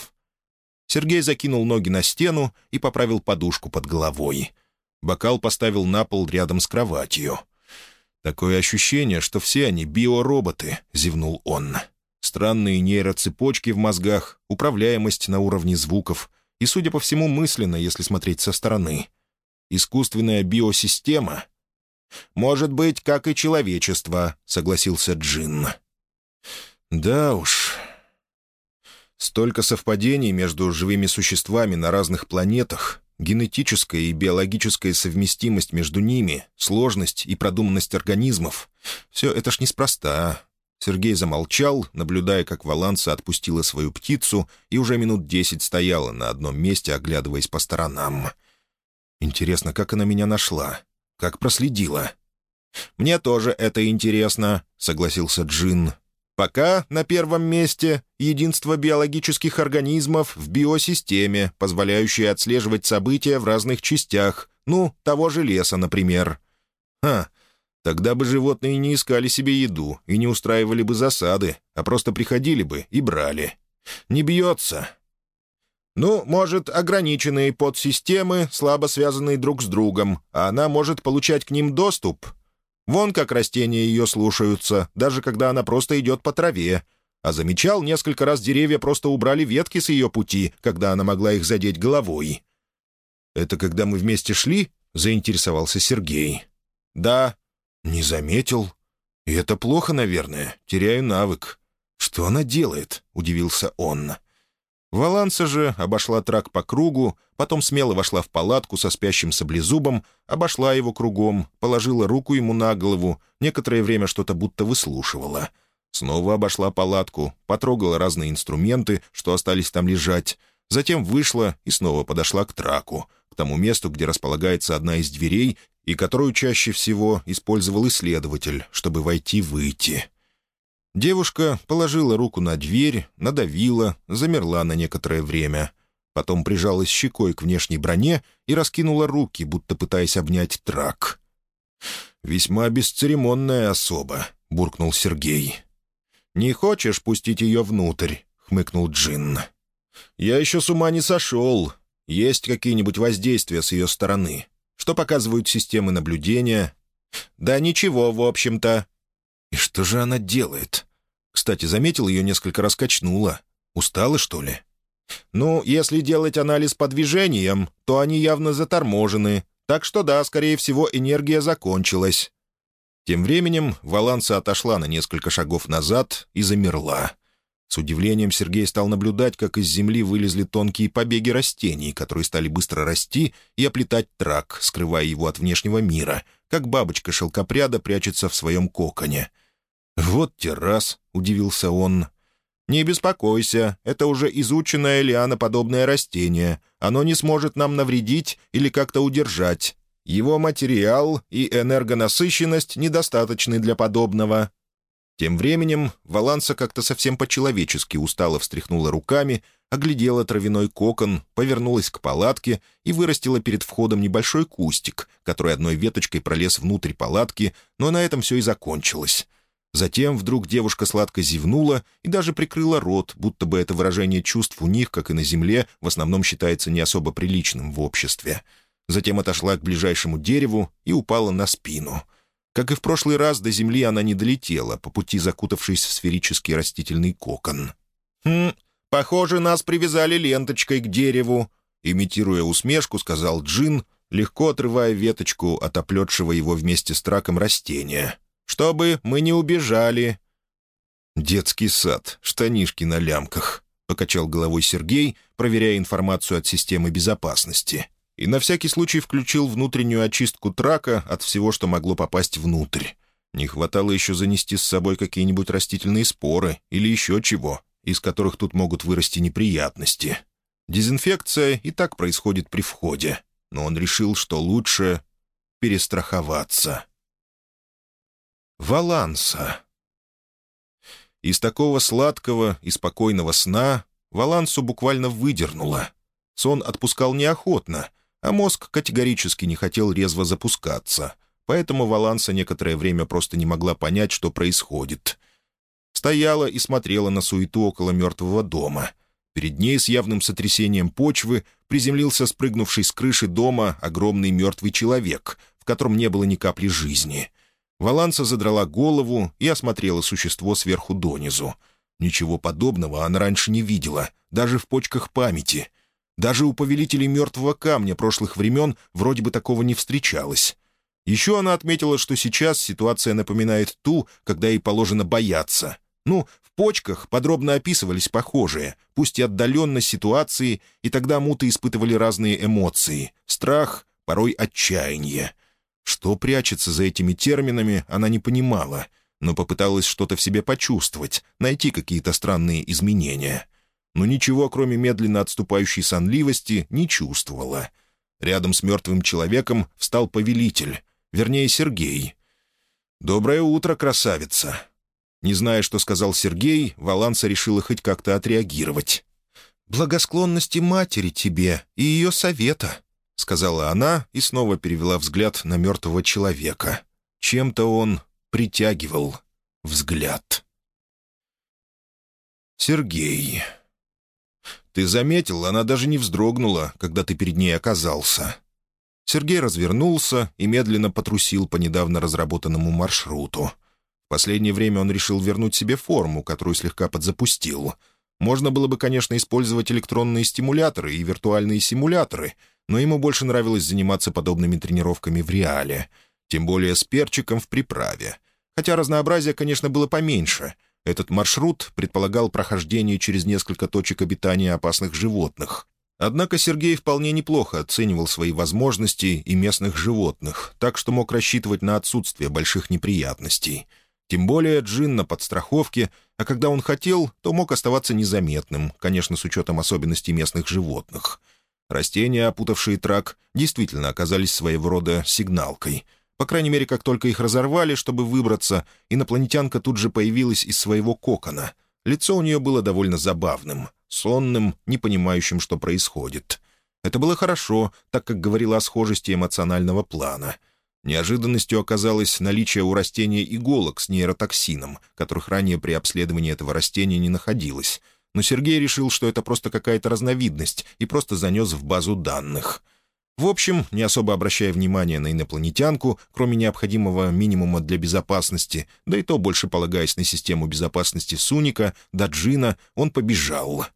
Сергей закинул ноги на стену и поправил подушку под головой. Бокал поставил на пол рядом с кроватью. «Такое ощущение, что все они биороботы», — зевнул он. «Странные нейроцепочки в мозгах, управляемость на уровне звуков и, судя по всему, мысленно, если смотреть со стороны. Искусственная биосистема?» «Может быть, как и человечество», — согласился Джин. Да уж. Столько совпадений между живыми существами на разных планетах, генетическая и биологическая совместимость между ними, сложность и продуманность организмов — все это ж неспроста. Сергей замолчал, наблюдая, как Валанса отпустила свою птицу и уже минут десять стояла на одном месте, оглядываясь по сторонам. «Интересно, как она меня нашла? Как проследила?» «Мне тоже это интересно», — согласился Джин. «Пока на первом месте единство биологических организмов в биосистеме, позволяющее отслеживать события в разных частях, ну, того же леса, например». «Ха, Тогда бы животные не искали себе еду и не устраивали бы засады, а просто приходили бы и брали. Не бьется. Ну, может, ограниченные подсистемы, слабо связанные друг с другом, а она может получать к ним доступ. Вон как растения ее слушаются, даже когда она просто идет по траве. А замечал, несколько раз деревья просто убрали ветки с ее пути, когда она могла их задеть головой. «Это когда мы вместе шли?» — заинтересовался Сергей. «Да, «Не заметил. И это плохо, наверное. Теряю навык». «Что она делает?» — удивился он. Валанса же обошла трак по кругу, потом смело вошла в палатку со спящим саблезубом, обошла его кругом, положила руку ему на голову, некоторое время что-то будто выслушивала. Снова обошла палатку, потрогала разные инструменты, что остались там лежать, затем вышла и снова подошла к траку, к тому месту, где располагается одна из дверей, и которую чаще всего использовал исследователь, чтобы войти-выйти. Девушка положила руку на дверь, надавила, замерла на некоторое время. Потом прижалась щекой к внешней броне и раскинула руки, будто пытаясь обнять трак. «Весьма бесцеремонная особа», — буркнул Сергей. «Не хочешь пустить ее внутрь?» — хмыкнул Джин. «Я еще с ума не сошел. Есть какие-нибудь воздействия с ее стороны?» Что показывают системы наблюдения? Да ничего, в общем-то. И что же она делает? Кстати, заметил, ее несколько раз качнуло. Устала, что ли? Ну, если делать анализ по движениям, то они явно заторможены. Так что да, скорее всего, энергия закончилась. Тем временем Валанса отошла на несколько шагов назад и замерла. С удивлением Сергей стал наблюдать, как из земли вылезли тонкие побеги растений, которые стали быстро расти и оплетать трак, скрывая его от внешнего мира, как бабочка шелкопряда прячется в своем коконе. «Вот террас», — удивился он. «Не беспокойся, это уже изученное лианоподобное растение. Оно не сможет нам навредить или как-то удержать. Его материал и энергонасыщенность недостаточны для подобного. Тем временем Валанса как-то совсем по-человечески устало встряхнула руками, оглядела травяной кокон, повернулась к палатке и вырастила перед входом небольшой кустик, который одной веточкой пролез внутрь палатки, но на этом все и закончилось. Затем вдруг девушка сладко зевнула и даже прикрыла рот, будто бы это выражение чувств у них, как и на земле, в основном считается не особо приличным в обществе. Затем отошла к ближайшему дереву и упала на спину — как и в прошлый раз, до земли она не долетела, по пути закутавшись в сферический растительный кокон. «Хм, похоже, нас привязали ленточкой к дереву», — имитируя усмешку, сказал Джин, легко отрывая веточку от оплетшего его вместе с траком растения. «Чтобы мы не убежали». «Детский сад, штанишки на лямках», — покачал головой Сергей, проверяя информацию от системы безопасности и на всякий случай включил внутреннюю очистку трака от всего, что могло попасть внутрь. Не хватало еще занести с собой какие-нибудь растительные споры или еще чего, из которых тут могут вырасти неприятности. Дезинфекция и так происходит при входе, но он решил, что лучше перестраховаться. Валанса. Из такого сладкого и спокойного сна Валансу буквально выдернуло. Сон отпускал неохотно — а мозг категорически не хотел резво запускаться, поэтому Валанса некоторое время просто не могла понять, что происходит. Стояла и смотрела на суету около мертвого дома. Перед ней с явным сотрясением почвы приземлился спрыгнувший с крыши дома огромный мертвый человек, в котором не было ни капли жизни. Валанса задрала голову и осмотрела существо сверху донизу. Ничего подобного она раньше не видела, даже в почках памяти — даже у повелителей мертвого камня прошлых времен вроде бы такого не встречалось. Еще она отметила, что сейчас ситуация напоминает ту, когда ей положено бояться. Ну, в почках подробно описывались похожие, пусть и отдаленно ситуации, и тогда муты испытывали разные эмоции — страх, порой отчаяние. Что прячется за этими терминами, она не понимала, но попыталась что-то в себе почувствовать, найти какие-то странные изменения. Но ничего, кроме медленно отступающей сонливости, не чувствовала. Рядом с мертвым человеком встал повелитель, вернее, Сергей. «Доброе утро, красавица!» Не зная, что сказал Сергей, Валанса решила хоть как-то отреагировать. «Благосклонности матери тебе и ее совета», — сказала она и снова перевела взгляд на мертвого человека. Чем-то он притягивал взгляд. «Сергей...» «Ты заметил, она даже не вздрогнула, когда ты перед ней оказался». Сергей развернулся и медленно потрусил по недавно разработанному маршруту. В последнее время он решил вернуть себе форму, которую слегка подзапустил. Можно было бы, конечно, использовать электронные стимуляторы и виртуальные симуляторы, но ему больше нравилось заниматься подобными тренировками в реале, тем более с перчиком в приправе. Хотя разнообразия, конечно, было поменьше. Этот маршрут предполагал прохождение через несколько точек обитания опасных животных. Однако Сергей вполне неплохо оценивал свои возможности и местных животных, так что мог рассчитывать на отсутствие больших неприятностей. Тем более Джин на подстраховке, а когда он хотел, то мог оставаться незаметным, конечно, с учетом особенностей местных животных. Растения, опутавшие трак, действительно оказались своего рода сигналкой — по крайней мере, как только их разорвали, чтобы выбраться, инопланетянка тут же появилась из своего кокона. Лицо у нее было довольно забавным, сонным, не понимающим, что происходит. Это было хорошо, так как говорило о схожести эмоционального плана. Неожиданностью оказалось наличие у растения иголок с нейротоксином, которых ранее при обследовании этого растения не находилось. Но Сергей решил, что это просто какая-то разновидность, и просто занес в базу данных — в общем, не особо обращая внимания на инопланетянку, кроме необходимого минимума для безопасности, да и то больше полагаясь на систему безопасности Суника, Даджина, он побежал.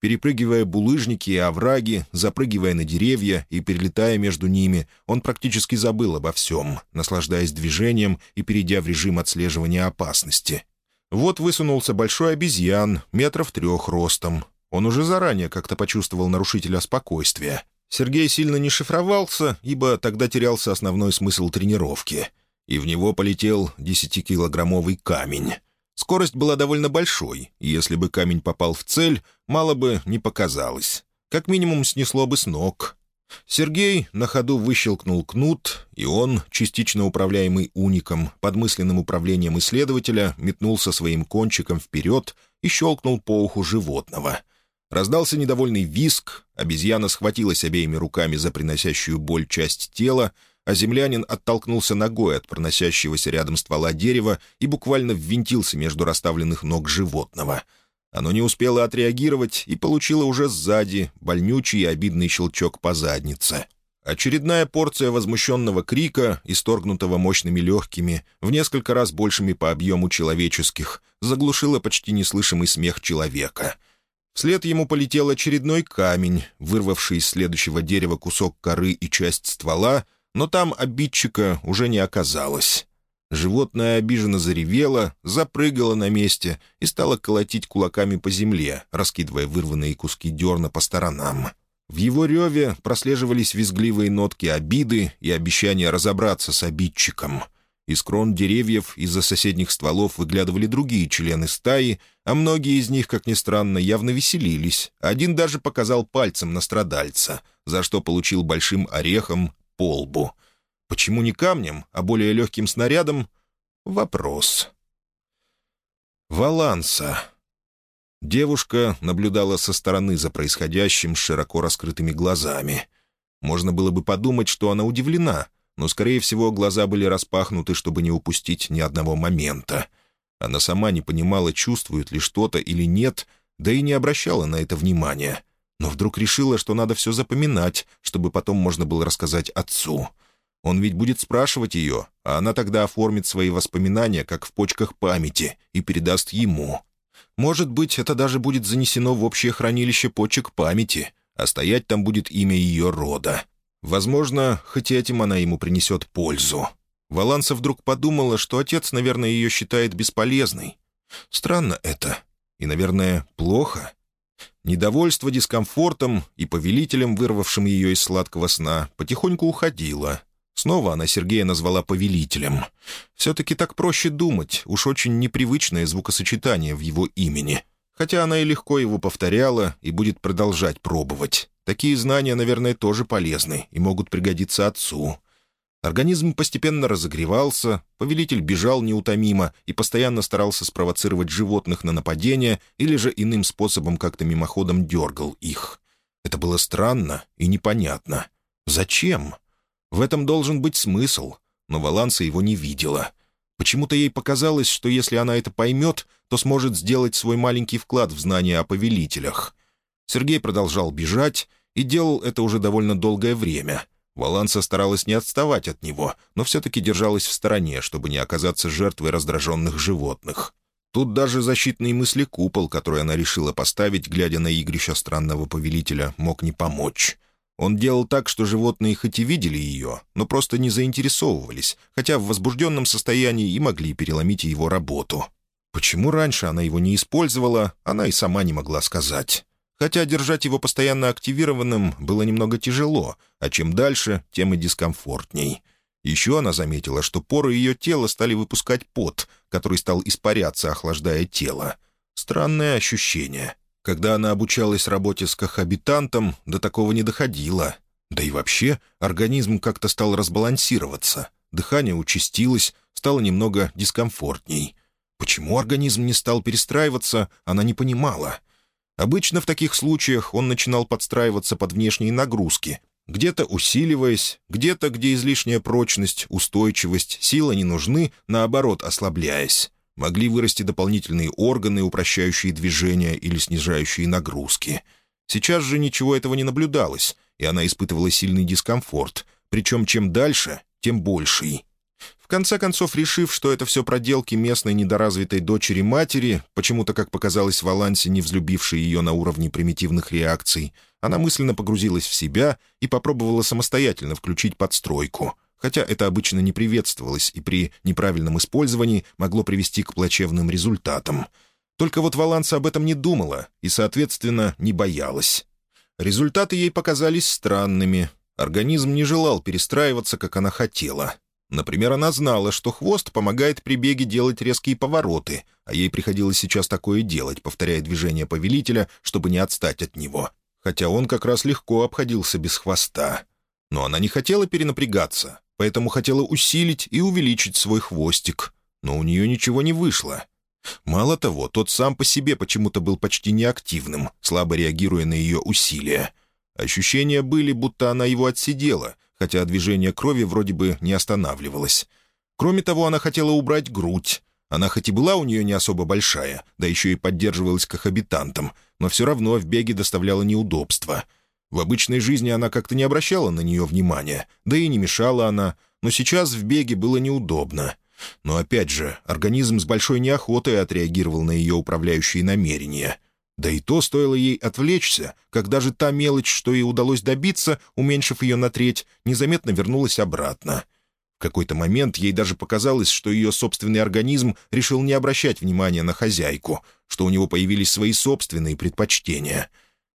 Перепрыгивая булыжники и овраги, запрыгивая на деревья и перелетая между ними, он практически забыл обо всем, наслаждаясь движением и перейдя в режим отслеживания опасности. Вот высунулся большой обезьян, метров трех ростом. Он уже заранее как-то почувствовал нарушителя спокойствия, Сергей сильно не шифровался, ибо тогда терялся основной смысл тренировки. И в него полетел десятикилограммовый камень. Скорость была довольно большой, и если бы камень попал в цель, мало бы не показалось. Как минимум снесло бы с ног. Сергей на ходу выщелкнул кнут, и он, частично управляемый уником, под мысленным управлением исследователя, метнулся своим кончиком вперед и щелкнул по уху животного — Раздался недовольный виск, обезьяна схватилась обеими руками за приносящую боль часть тела, а землянин оттолкнулся ногой от проносящегося рядом ствола дерева и буквально ввинтился между расставленных ног животного. Оно не успело отреагировать и получило уже сзади больнючий и обидный щелчок по заднице. Очередная порция возмущенного крика, исторгнутого мощными легкими, в несколько раз большими по объему человеческих, заглушила почти неслышимый смех человека — Вслед ему полетел очередной камень, вырвавший из следующего дерева кусок коры и часть ствола, но там обидчика уже не оказалось. Животное обиженно заревело, запрыгало на месте и стало колотить кулаками по земле, раскидывая вырванные куски дерна по сторонам. В его реве прослеживались визгливые нотки обиды и обещания разобраться с обидчиком. Из крон деревьев из-за соседних стволов выглядывали другие члены стаи, а многие из них, как ни странно, явно веселились. Один даже показал пальцем на страдальца, за что получил большим орехом по лбу. Почему не камнем, а более легким снарядом? Вопрос. Валанса. Девушка наблюдала со стороны за происходящим с широко раскрытыми глазами. Можно было бы подумать, что она удивлена — но, скорее всего, глаза были распахнуты, чтобы не упустить ни одного момента. Она сама не понимала, чувствует ли что-то или нет, да и не обращала на это внимания. Но вдруг решила, что надо все запоминать, чтобы потом можно было рассказать отцу. Он ведь будет спрашивать ее, а она тогда оформит свои воспоминания, как в почках памяти, и передаст ему. Может быть, это даже будет занесено в общее хранилище почек памяти, а стоять там будет имя ее рода. Возможно, хоть этим она ему принесет пользу. Валанса вдруг подумала, что отец, наверное, ее считает бесполезной. Странно это. И, наверное, плохо. Недовольство дискомфортом и повелителем, вырвавшим ее из сладкого сна, потихоньку уходило. Снова она Сергея назвала повелителем. Все-таки так проще думать, уж очень непривычное звукосочетание в его имени. Хотя она и легко его повторяла и будет продолжать пробовать. Такие знания, наверное, тоже полезны и могут пригодиться отцу. Организм постепенно разогревался, повелитель бежал неутомимо и постоянно старался спровоцировать животных на нападение или же иным способом как-то мимоходом дергал их. Это было странно и непонятно. Зачем? В этом должен быть смысл, но Валанса его не видела. Почему-то ей показалось, что если она это поймет, то сможет сделать свой маленький вклад в знание о повелителях. Сергей продолжал бежать и делал это уже довольно долгое время — Валанса старалась не отставать от него, но все-таки держалась в стороне, чтобы не оказаться жертвой раздраженных животных. Тут даже защитный мыслекупол, который она решила поставить, глядя на игрища странного повелителя, мог не помочь. Он делал так, что животные хоть и видели ее, но просто не заинтересовывались, хотя в возбужденном состоянии и могли переломить его работу. Почему раньше она его не использовала, она и сама не могла сказать хотя держать его постоянно активированным было немного тяжело, а чем дальше, тем и дискомфортней. Еще она заметила, что поры ее тела стали выпускать пот, который стал испаряться, охлаждая тело. Странное ощущение. Когда она обучалась работе с кохабитантом, до такого не доходило. Да и вообще, организм как-то стал разбалансироваться. Дыхание участилось, стало немного дискомфортней. Почему организм не стал перестраиваться, она не понимала — Обычно в таких случаях он начинал подстраиваться под внешние нагрузки, где-то усиливаясь, где-то, где излишняя прочность, устойчивость, сила не нужны, наоборот, ослабляясь. Могли вырасти дополнительные органы, упрощающие движения или снижающие нагрузки. Сейчас же ничего этого не наблюдалось, и она испытывала сильный дискомфорт, причем чем дальше, тем больший. Конце концов, решив, что это все проделки местной недоразвитой дочери-матери, почему-то, как показалось Валансе, не взлюбившей ее на уровне примитивных реакций, она мысленно погрузилась в себя и попробовала самостоятельно включить подстройку, хотя это обычно не приветствовалось и при неправильном использовании могло привести к плачевным результатам. Только вот Валанса об этом не думала и, соответственно, не боялась. Результаты ей показались странными. Организм не желал перестраиваться, как она хотела — Например, она знала, что хвост помогает при беге делать резкие повороты, а ей приходилось сейчас такое делать, повторяя движения повелителя, чтобы не отстать от него. Хотя он как раз легко обходился без хвоста. Но она не хотела перенапрягаться, поэтому хотела усилить и увеличить свой хвостик. Но у нее ничего не вышло. Мало того, тот сам по себе почему-то был почти неактивным, слабо реагируя на ее усилия. Ощущения были, будто она его отсидела, хотя движение крови вроде бы не останавливалось. Кроме того, она хотела убрать грудь. Она хоть и была у нее не особо большая, да еще и поддерживалась кохабитантом, но все равно в беге доставляла неудобства. В обычной жизни она как-то не обращала на нее внимания, да и не мешала она, но сейчас в беге было неудобно. Но опять же, организм с большой неохотой отреагировал на ее управляющие намерения — да и то стоило ей отвлечься, когда же та мелочь, что ей удалось добиться, уменьшив ее на треть, незаметно вернулась обратно. В какой-то момент ей даже показалось, что ее собственный организм решил не обращать внимания на хозяйку, что у него появились свои собственные предпочтения.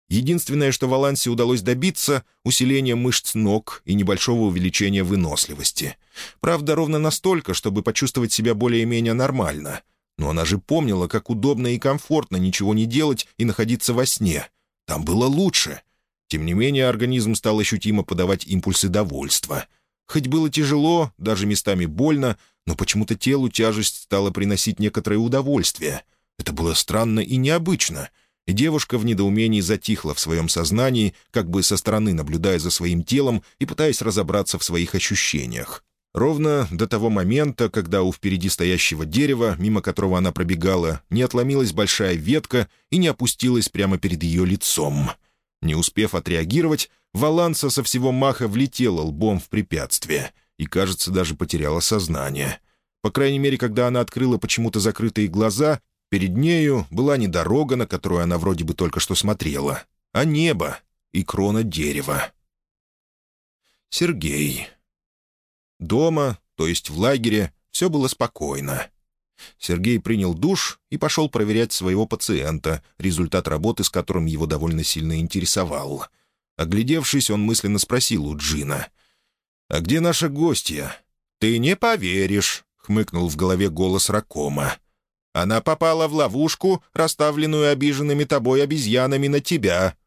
Единственное, что Валансе удалось добиться — усиление мышц ног и небольшого увеличения выносливости. Правда, ровно настолько, чтобы почувствовать себя более-менее нормально — но она же помнила, как удобно и комфортно ничего не делать и находиться во сне. Там было лучше. Тем не менее, организм стал ощутимо подавать импульсы довольства. Хоть было тяжело, даже местами больно, но почему-то телу тяжесть стала приносить некоторое удовольствие. Это было странно и необычно. И девушка в недоумении затихла в своем сознании, как бы со стороны наблюдая за своим телом и пытаясь разобраться в своих ощущениях. Ровно до того момента, когда у впереди стоящего дерева, мимо которого она пробегала, не отломилась большая ветка и не опустилась прямо перед ее лицом. Не успев отреагировать, Валанса со всего маха влетела лбом в препятствие и, кажется, даже потеряла сознание. По крайней мере, когда она открыла почему-то закрытые глаза, перед нею была не дорога, на которую она вроде бы только что смотрела, а небо и крона дерева. Сергей. Дома, то есть в лагере, все было спокойно. Сергей принял душ и пошел проверять своего пациента, результат работы с которым его довольно сильно интересовал. Оглядевшись, он мысленно спросил у Джина. «А где наша гостья?» «Ты не поверишь», — хмыкнул в голове голос Ракома. «Она попала в ловушку, расставленную обиженными тобой обезьянами на тебя».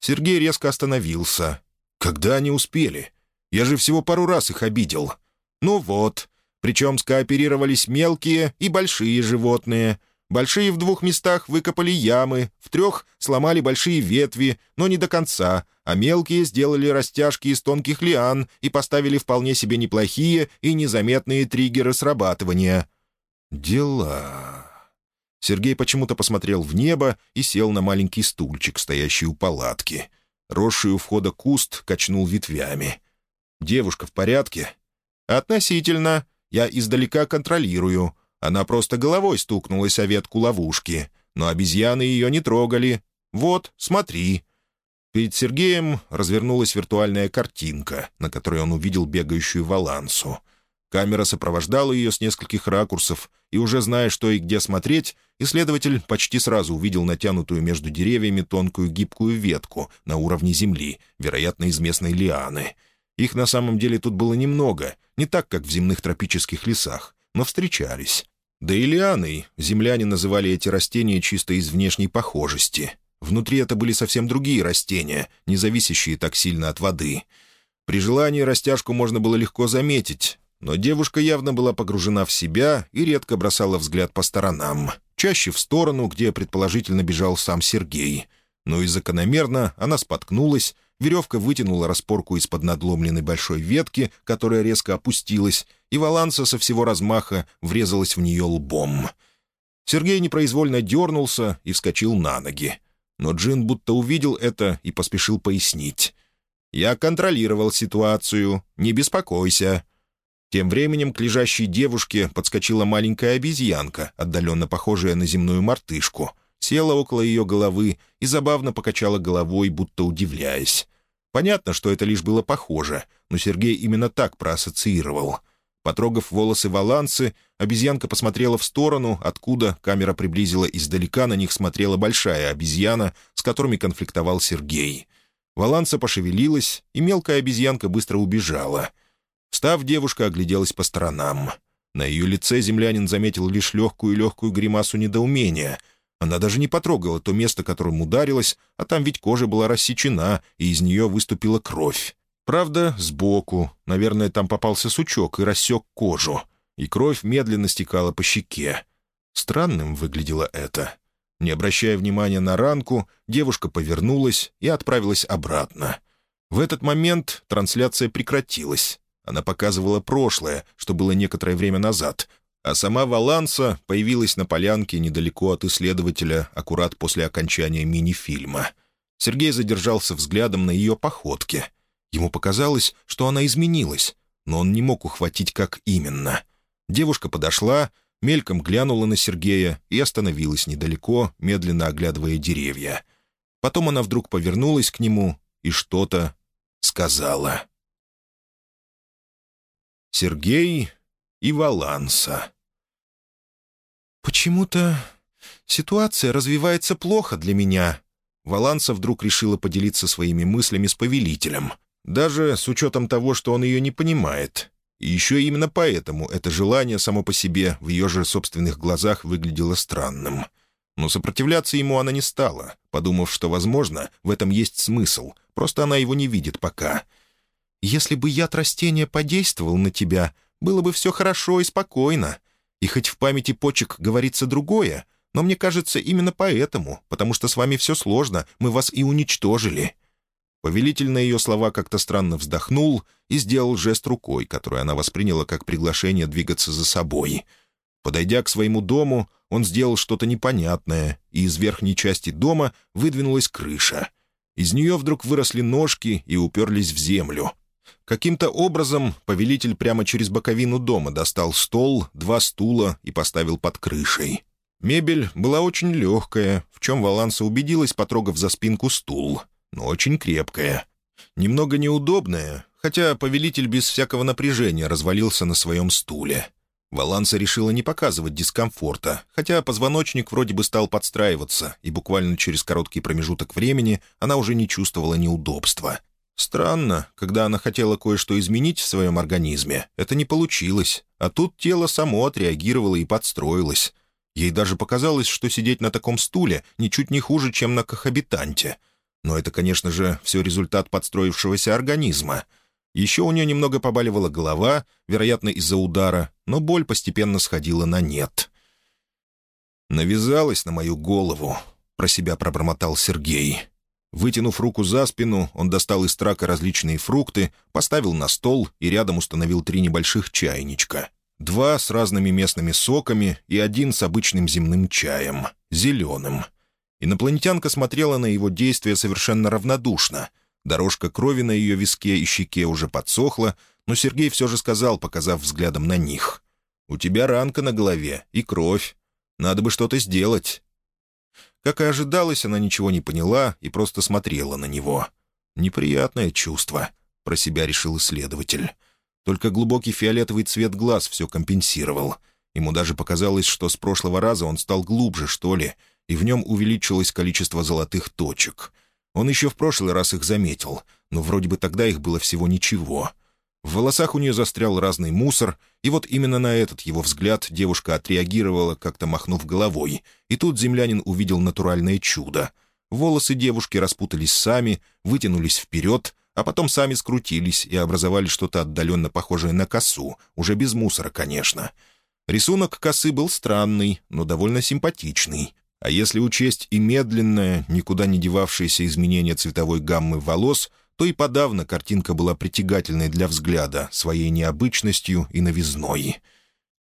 Сергей резко остановился. «Когда они успели? Я же всего пару раз их обидел». «Ну вот. Причем скооперировались мелкие и большие животные. Большие в двух местах выкопали ямы, в трех сломали большие ветви, но не до конца, а мелкие сделали растяжки из тонких лиан и поставили вполне себе неплохие и незаметные триггеры срабатывания. «Дела...» Сергей почему-то посмотрел в небо и сел на маленький стульчик, стоящий у палатки. Росший у входа куст качнул ветвями. «Девушка в порядке?» «Относительно. Я издалека контролирую. Она просто головой стукнулась о ветку ловушки, но обезьяны ее не трогали. Вот, смотри». Перед Сергеем развернулась виртуальная картинка, на которой он увидел бегающую валансу. Камера сопровождала ее с нескольких ракурсов, и уже зная, что и где смотреть, исследователь почти сразу увидел натянутую между деревьями тонкую гибкую ветку на уровне земли, вероятно, из местной лианы. Их на самом деле тут было немного, не так, как в земных тропических лесах, но встречались. Да и лианой земляне называли эти растения чисто из внешней похожести. Внутри это были совсем другие растения, не зависящие так сильно от воды. При желании растяжку можно было легко заметить, но девушка явно была погружена в себя и редко бросала взгляд по сторонам, чаще в сторону, где предположительно бежал сам Сергей. Но и закономерно она споткнулась, веревка вытянула распорку из-под надломленной большой ветки, которая резко опустилась, и Валанса со всего размаха врезалась в нее лбом. Сергей непроизвольно дернулся и вскочил на ноги. Но Джин будто увидел это и поспешил пояснить. «Я контролировал ситуацию, не беспокойся». Тем временем к лежащей девушке подскочила маленькая обезьянка, отдаленно похожая на земную мартышку, села около ее головы и забавно покачала головой, будто удивляясь. Понятно, что это лишь было похоже, но Сергей именно так проассоциировал. Потрогав волосы Валансы, обезьянка посмотрела в сторону, откуда камера приблизила издалека, на них смотрела большая обезьяна, с которыми конфликтовал Сергей. Валанса пошевелилась, и мелкая обезьянка быстро убежала. Встав, девушка огляделась по сторонам. На ее лице землянин заметил лишь легкую-легкую гримасу недоумения — она даже не потрогала то место, которым ударилась, а там ведь кожа была рассечена, и из нее выступила кровь. Правда, сбоку. Наверное, там попался сучок и рассек кожу. И кровь медленно стекала по щеке. Странным выглядело это. Не обращая внимания на ранку, девушка повернулась и отправилась обратно. В этот момент трансляция прекратилась. Она показывала прошлое, что было некоторое время назад, а сама Валанса появилась на полянке недалеко от исследователя аккурат после окончания мини-фильма. Сергей задержался взглядом на ее походке. Ему показалось, что она изменилась, но он не мог ухватить, как именно. Девушка подошла, мельком глянула на Сергея и остановилась недалеко, медленно оглядывая деревья. Потом она вдруг повернулась к нему и что-то сказала. Сергей и Валанса. «Почему-то ситуация развивается плохо для меня». Валанса вдруг решила поделиться своими мыслями с повелителем, даже с учетом того, что он ее не понимает. И еще именно поэтому это желание само по себе в ее же собственных глазах выглядело странным. Но сопротивляться ему она не стала, подумав, что, возможно, в этом есть смысл, просто она его не видит пока. «Если бы яд растения подействовал на тебя, было бы все хорошо и спокойно. И хоть в памяти почек говорится другое, но мне кажется, именно поэтому, потому что с вами все сложно, мы вас и уничтожили». Повелитель на ее слова как-то странно вздохнул и сделал жест рукой, который она восприняла как приглашение двигаться за собой. Подойдя к своему дому, он сделал что-то непонятное, и из верхней части дома выдвинулась крыша. Из нее вдруг выросли ножки и уперлись в землю. Каким-то образом повелитель прямо через боковину дома достал стол, два стула и поставил под крышей. Мебель была очень легкая, в чем Валанса убедилась, потрогав за спинку стул, но очень крепкая. Немного неудобная, хотя повелитель без всякого напряжения развалился на своем стуле. Валанса решила не показывать дискомфорта, хотя позвоночник вроде бы стал подстраиваться, и буквально через короткий промежуток времени она уже не чувствовала неудобства. Странно, когда она хотела кое-что изменить в своем организме, это не получилось, а тут тело само отреагировало и подстроилось. Ей даже показалось, что сидеть на таком стуле ничуть не хуже, чем на кохабитанте. Но это, конечно же, все результат подстроившегося организма. Еще у нее немного побаливала голова, вероятно, из-за удара, но боль постепенно сходила на нет. «Навязалась на мою голову», — про себя пробормотал Сергей. Вытянув руку за спину, он достал из трака различные фрукты, поставил на стол и рядом установил три небольших чайничка. Два с разными местными соками и один с обычным земным чаем, зеленым. Инопланетянка смотрела на его действия совершенно равнодушно. Дорожка крови на ее виске и щеке уже подсохла, но Сергей все же сказал, показав взглядом на них. «У тебя ранка на голове и кровь. Надо бы что-то сделать. Как и ожидалось, она ничего не поняла и просто смотрела на него. «Неприятное чувство», — про себя решил исследователь. Только глубокий фиолетовый цвет глаз все компенсировал. Ему даже показалось, что с прошлого раза он стал глубже, что ли, и в нем увеличилось количество золотых точек. Он еще в прошлый раз их заметил, но вроде бы тогда их было всего ничего. В волосах у нее застрял разный мусор, и вот именно на этот его взгляд девушка отреагировала, как-то махнув головой, и тут землянин увидел натуральное чудо. Волосы девушки распутались сами, вытянулись вперед, а потом сами скрутились и образовали что-то отдаленно похожее на косу, уже без мусора, конечно. Рисунок косы был странный, но довольно симпатичный. А если учесть и медленное, никуда не девавшееся изменение цветовой гаммы волос, то и подавно картинка была притягательной для взгляда своей необычностью и новизной.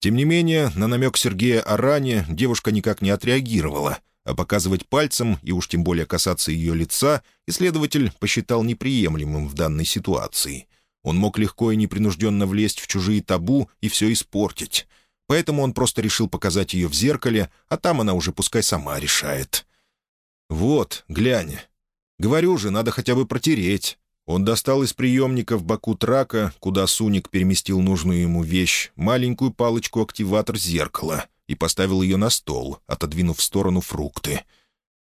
Тем не менее, на намек Сергея о ране девушка никак не отреагировала, а показывать пальцем и уж тем более касаться ее лица исследователь посчитал неприемлемым в данной ситуации. Он мог легко и непринужденно влезть в чужие табу и все испортить. Поэтому он просто решил показать ее в зеркале, а там она уже пускай сама решает. «Вот, глянь. Говорю же, надо хотя бы протереть. Он достал из приемника в боку трака, куда Суник переместил нужную ему вещь, маленькую палочку-активатор зеркала и поставил ее на стол, отодвинув в сторону фрукты.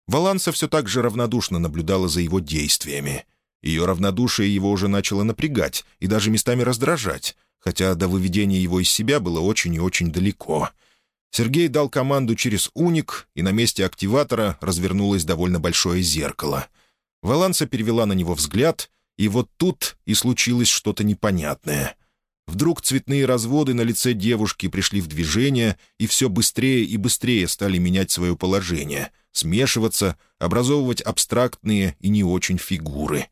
Валанса все так же равнодушно наблюдала за его действиями. Ее равнодушие его уже начало напрягать и даже местами раздражать, хотя до выведения его из себя было очень и очень далеко. Сергей дал команду через уник, и на месте активатора развернулось довольно большое зеркало. Валанса перевела на него взгляд — и вот тут и случилось что-то непонятное. Вдруг цветные разводы на лице девушки пришли в движение и все быстрее и быстрее стали менять свое положение, смешиваться, образовывать абстрактные и не очень фигуры.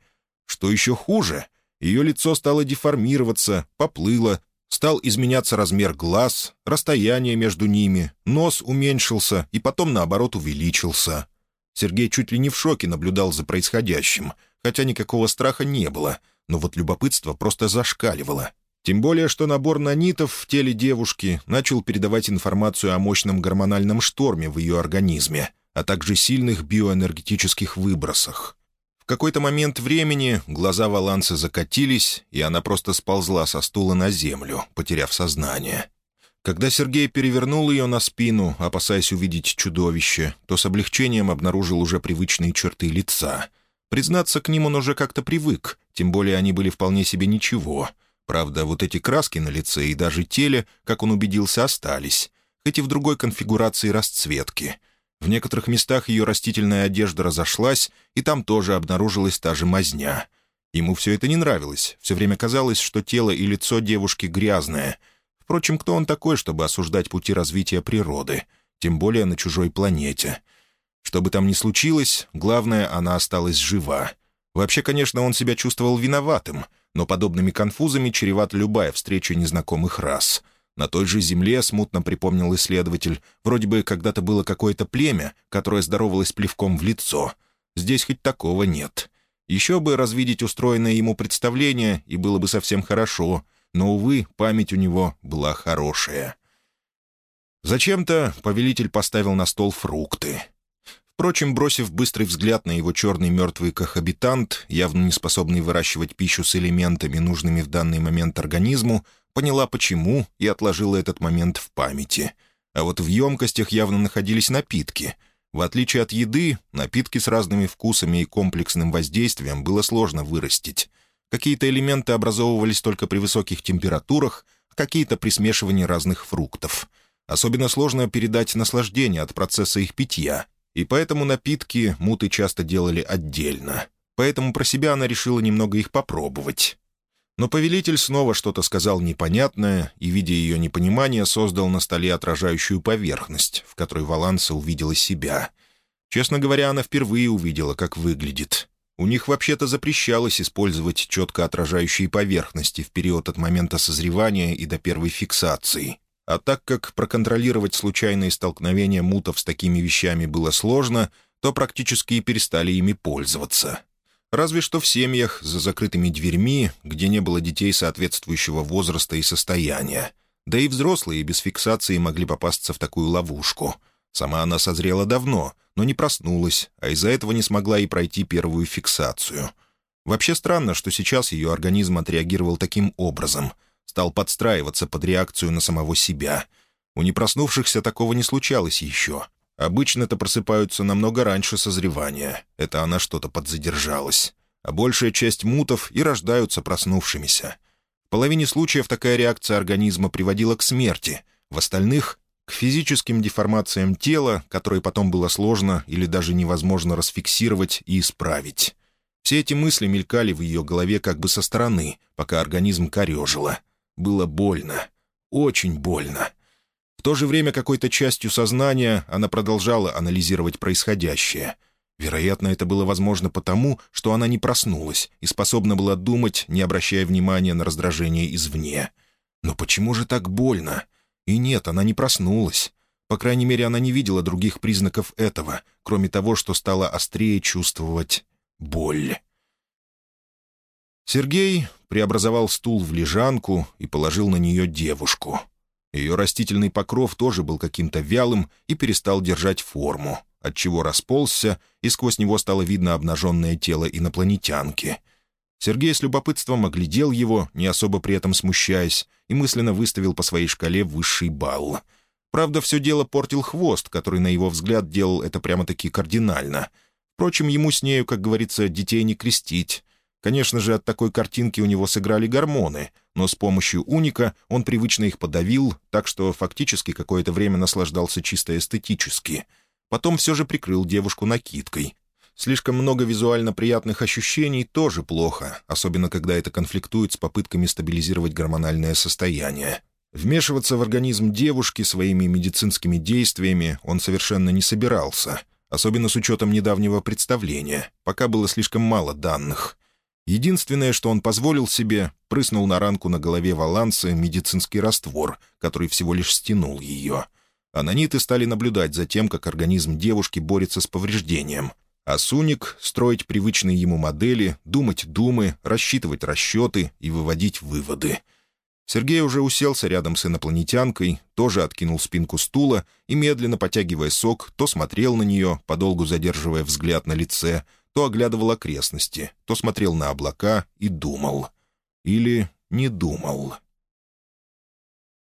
Что еще хуже, ее лицо стало деформироваться, поплыло, стал изменяться размер глаз, расстояние между ними, нос уменьшился и потом, наоборот, увеличился. Сергей чуть ли не в шоке наблюдал за происходящим — хотя никакого страха не было, но вот любопытство просто зашкаливало. Тем более, что набор нанитов в теле девушки начал передавать информацию о мощном гормональном шторме в ее организме, а также сильных биоэнергетических выбросах. В какой-то момент времени глаза Валанса закатились, и она просто сползла со стула на землю, потеряв сознание. Когда Сергей перевернул ее на спину, опасаясь увидеть чудовище, то с облегчением обнаружил уже привычные черты лица — Признаться, к ним он уже как-то привык, тем более они были вполне себе ничего. Правда, вот эти краски на лице и даже теле, как он убедился, остались, хоть и в другой конфигурации расцветки. В некоторых местах ее растительная одежда разошлась, и там тоже обнаружилась та же мазня. Ему все это не нравилось, все время казалось, что тело и лицо девушки грязное. Впрочем, кто он такой, чтобы осуждать пути развития природы, тем более на чужой планете — что бы там ни случилось, главное, она осталась жива. Вообще, конечно, он себя чувствовал виноватым, но подобными конфузами чревата любая встреча незнакомых рас. На той же земле, смутно припомнил исследователь, вроде бы когда-то было какое-то племя, которое здоровалось плевком в лицо. Здесь хоть такого нет. Еще бы развидеть устроенное ему представление, и было бы совсем хорошо, но, увы, память у него была хорошая. Зачем-то повелитель поставил на стол фрукты — Впрочем, бросив быстрый взгляд на его черный мертвый кохабитант, явно не способный выращивать пищу с элементами, нужными в данный момент организму, поняла почему и отложила этот момент в памяти. А вот в емкостях явно находились напитки. В отличие от еды, напитки с разными вкусами и комплексным воздействием было сложно вырастить. Какие-то элементы образовывались только при высоких температурах, а какие-то при смешивании разных фруктов. Особенно сложно передать наслаждение от процесса их питья, и поэтому напитки муты часто делали отдельно. Поэтому про себя она решила немного их попробовать. Но повелитель снова что-то сказал непонятное и, видя ее непонимание, создал на столе отражающую поверхность, в которой Валанса увидела себя. Честно говоря, она впервые увидела, как выглядит. У них вообще-то запрещалось использовать четко отражающие поверхности в период от момента созревания и до первой фиксации. А так как проконтролировать случайные столкновения мутов с такими вещами было сложно, то практически и перестали ими пользоваться. Разве что в семьях за закрытыми дверьми, где не было детей соответствующего возраста и состояния. Да и взрослые без фиксации могли попасться в такую ловушку. Сама она созрела давно, но не проснулась, а из-за этого не смогла и пройти первую фиксацию. Вообще странно, что сейчас ее организм отреагировал таким образом. Стал подстраиваться под реакцию на самого себя. У непроснувшихся такого не случалось еще. Обычно-то просыпаются намного раньше созревания. Это она что-то подзадержалась. А большая часть мутов и рождаются проснувшимися. В половине случаев такая реакция организма приводила к смерти, в остальных — к физическим деформациям тела, которые потом было сложно или даже невозможно расфиксировать и исправить. Все эти мысли мелькали в ее голове как бы со стороны, пока организм корежило. Было больно. Очень больно то же время какой-то частью сознания она продолжала анализировать происходящее. Вероятно, это было возможно потому, что она не проснулась и способна была думать, не обращая внимания на раздражение извне. Но почему же так больно? И нет, она не проснулась. По крайней мере, она не видела других признаков этого, кроме того, что стала острее чувствовать боль. Сергей преобразовал стул в лежанку и положил на нее девушку — ее растительный покров тоже был каким-то вялым и перестал держать форму, отчего расползся, и сквозь него стало видно обнаженное тело инопланетянки. Сергей с любопытством оглядел его, не особо при этом смущаясь, и мысленно выставил по своей шкале высший балл. Правда, все дело портил хвост, который, на его взгляд, делал это прямо-таки кардинально. Впрочем, ему с нею, как говорится, детей не крестить. Конечно же, от такой картинки у него сыграли гормоны, но с помощью уника он привычно их подавил, так что фактически какое-то время наслаждался чисто эстетически. Потом все же прикрыл девушку накидкой. Слишком много визуально приятных ощущений тоже плохо, особенно когда это конфликтует с попытками стабилизировать гормональное состояние. Вмешиваться в организм девушки своими медицинскими действиями он совершенно не собирался, особенно с учетом недавнего представления, пока было слишком мало данных — Единственное, что он позволил себе, прыснул на ранку на голове Валансы медицинский раствор, который всего лишь стянул ее. Ананиты стали наблюдать за тем, как организм девушки борется с повреждением. А Суник — строить привычные ему модели, думать думы, рассчитывать расчеты и выводить выводы. Сергей уже уселся рядом с инопланетянкой, тоже откинул спинку стула и, медленно потягивая сок, то смотрел на нее, подолгу задерживая взгляд на лице, то оглядывал окрестности, то смотрел на облака и думал. Или не думал.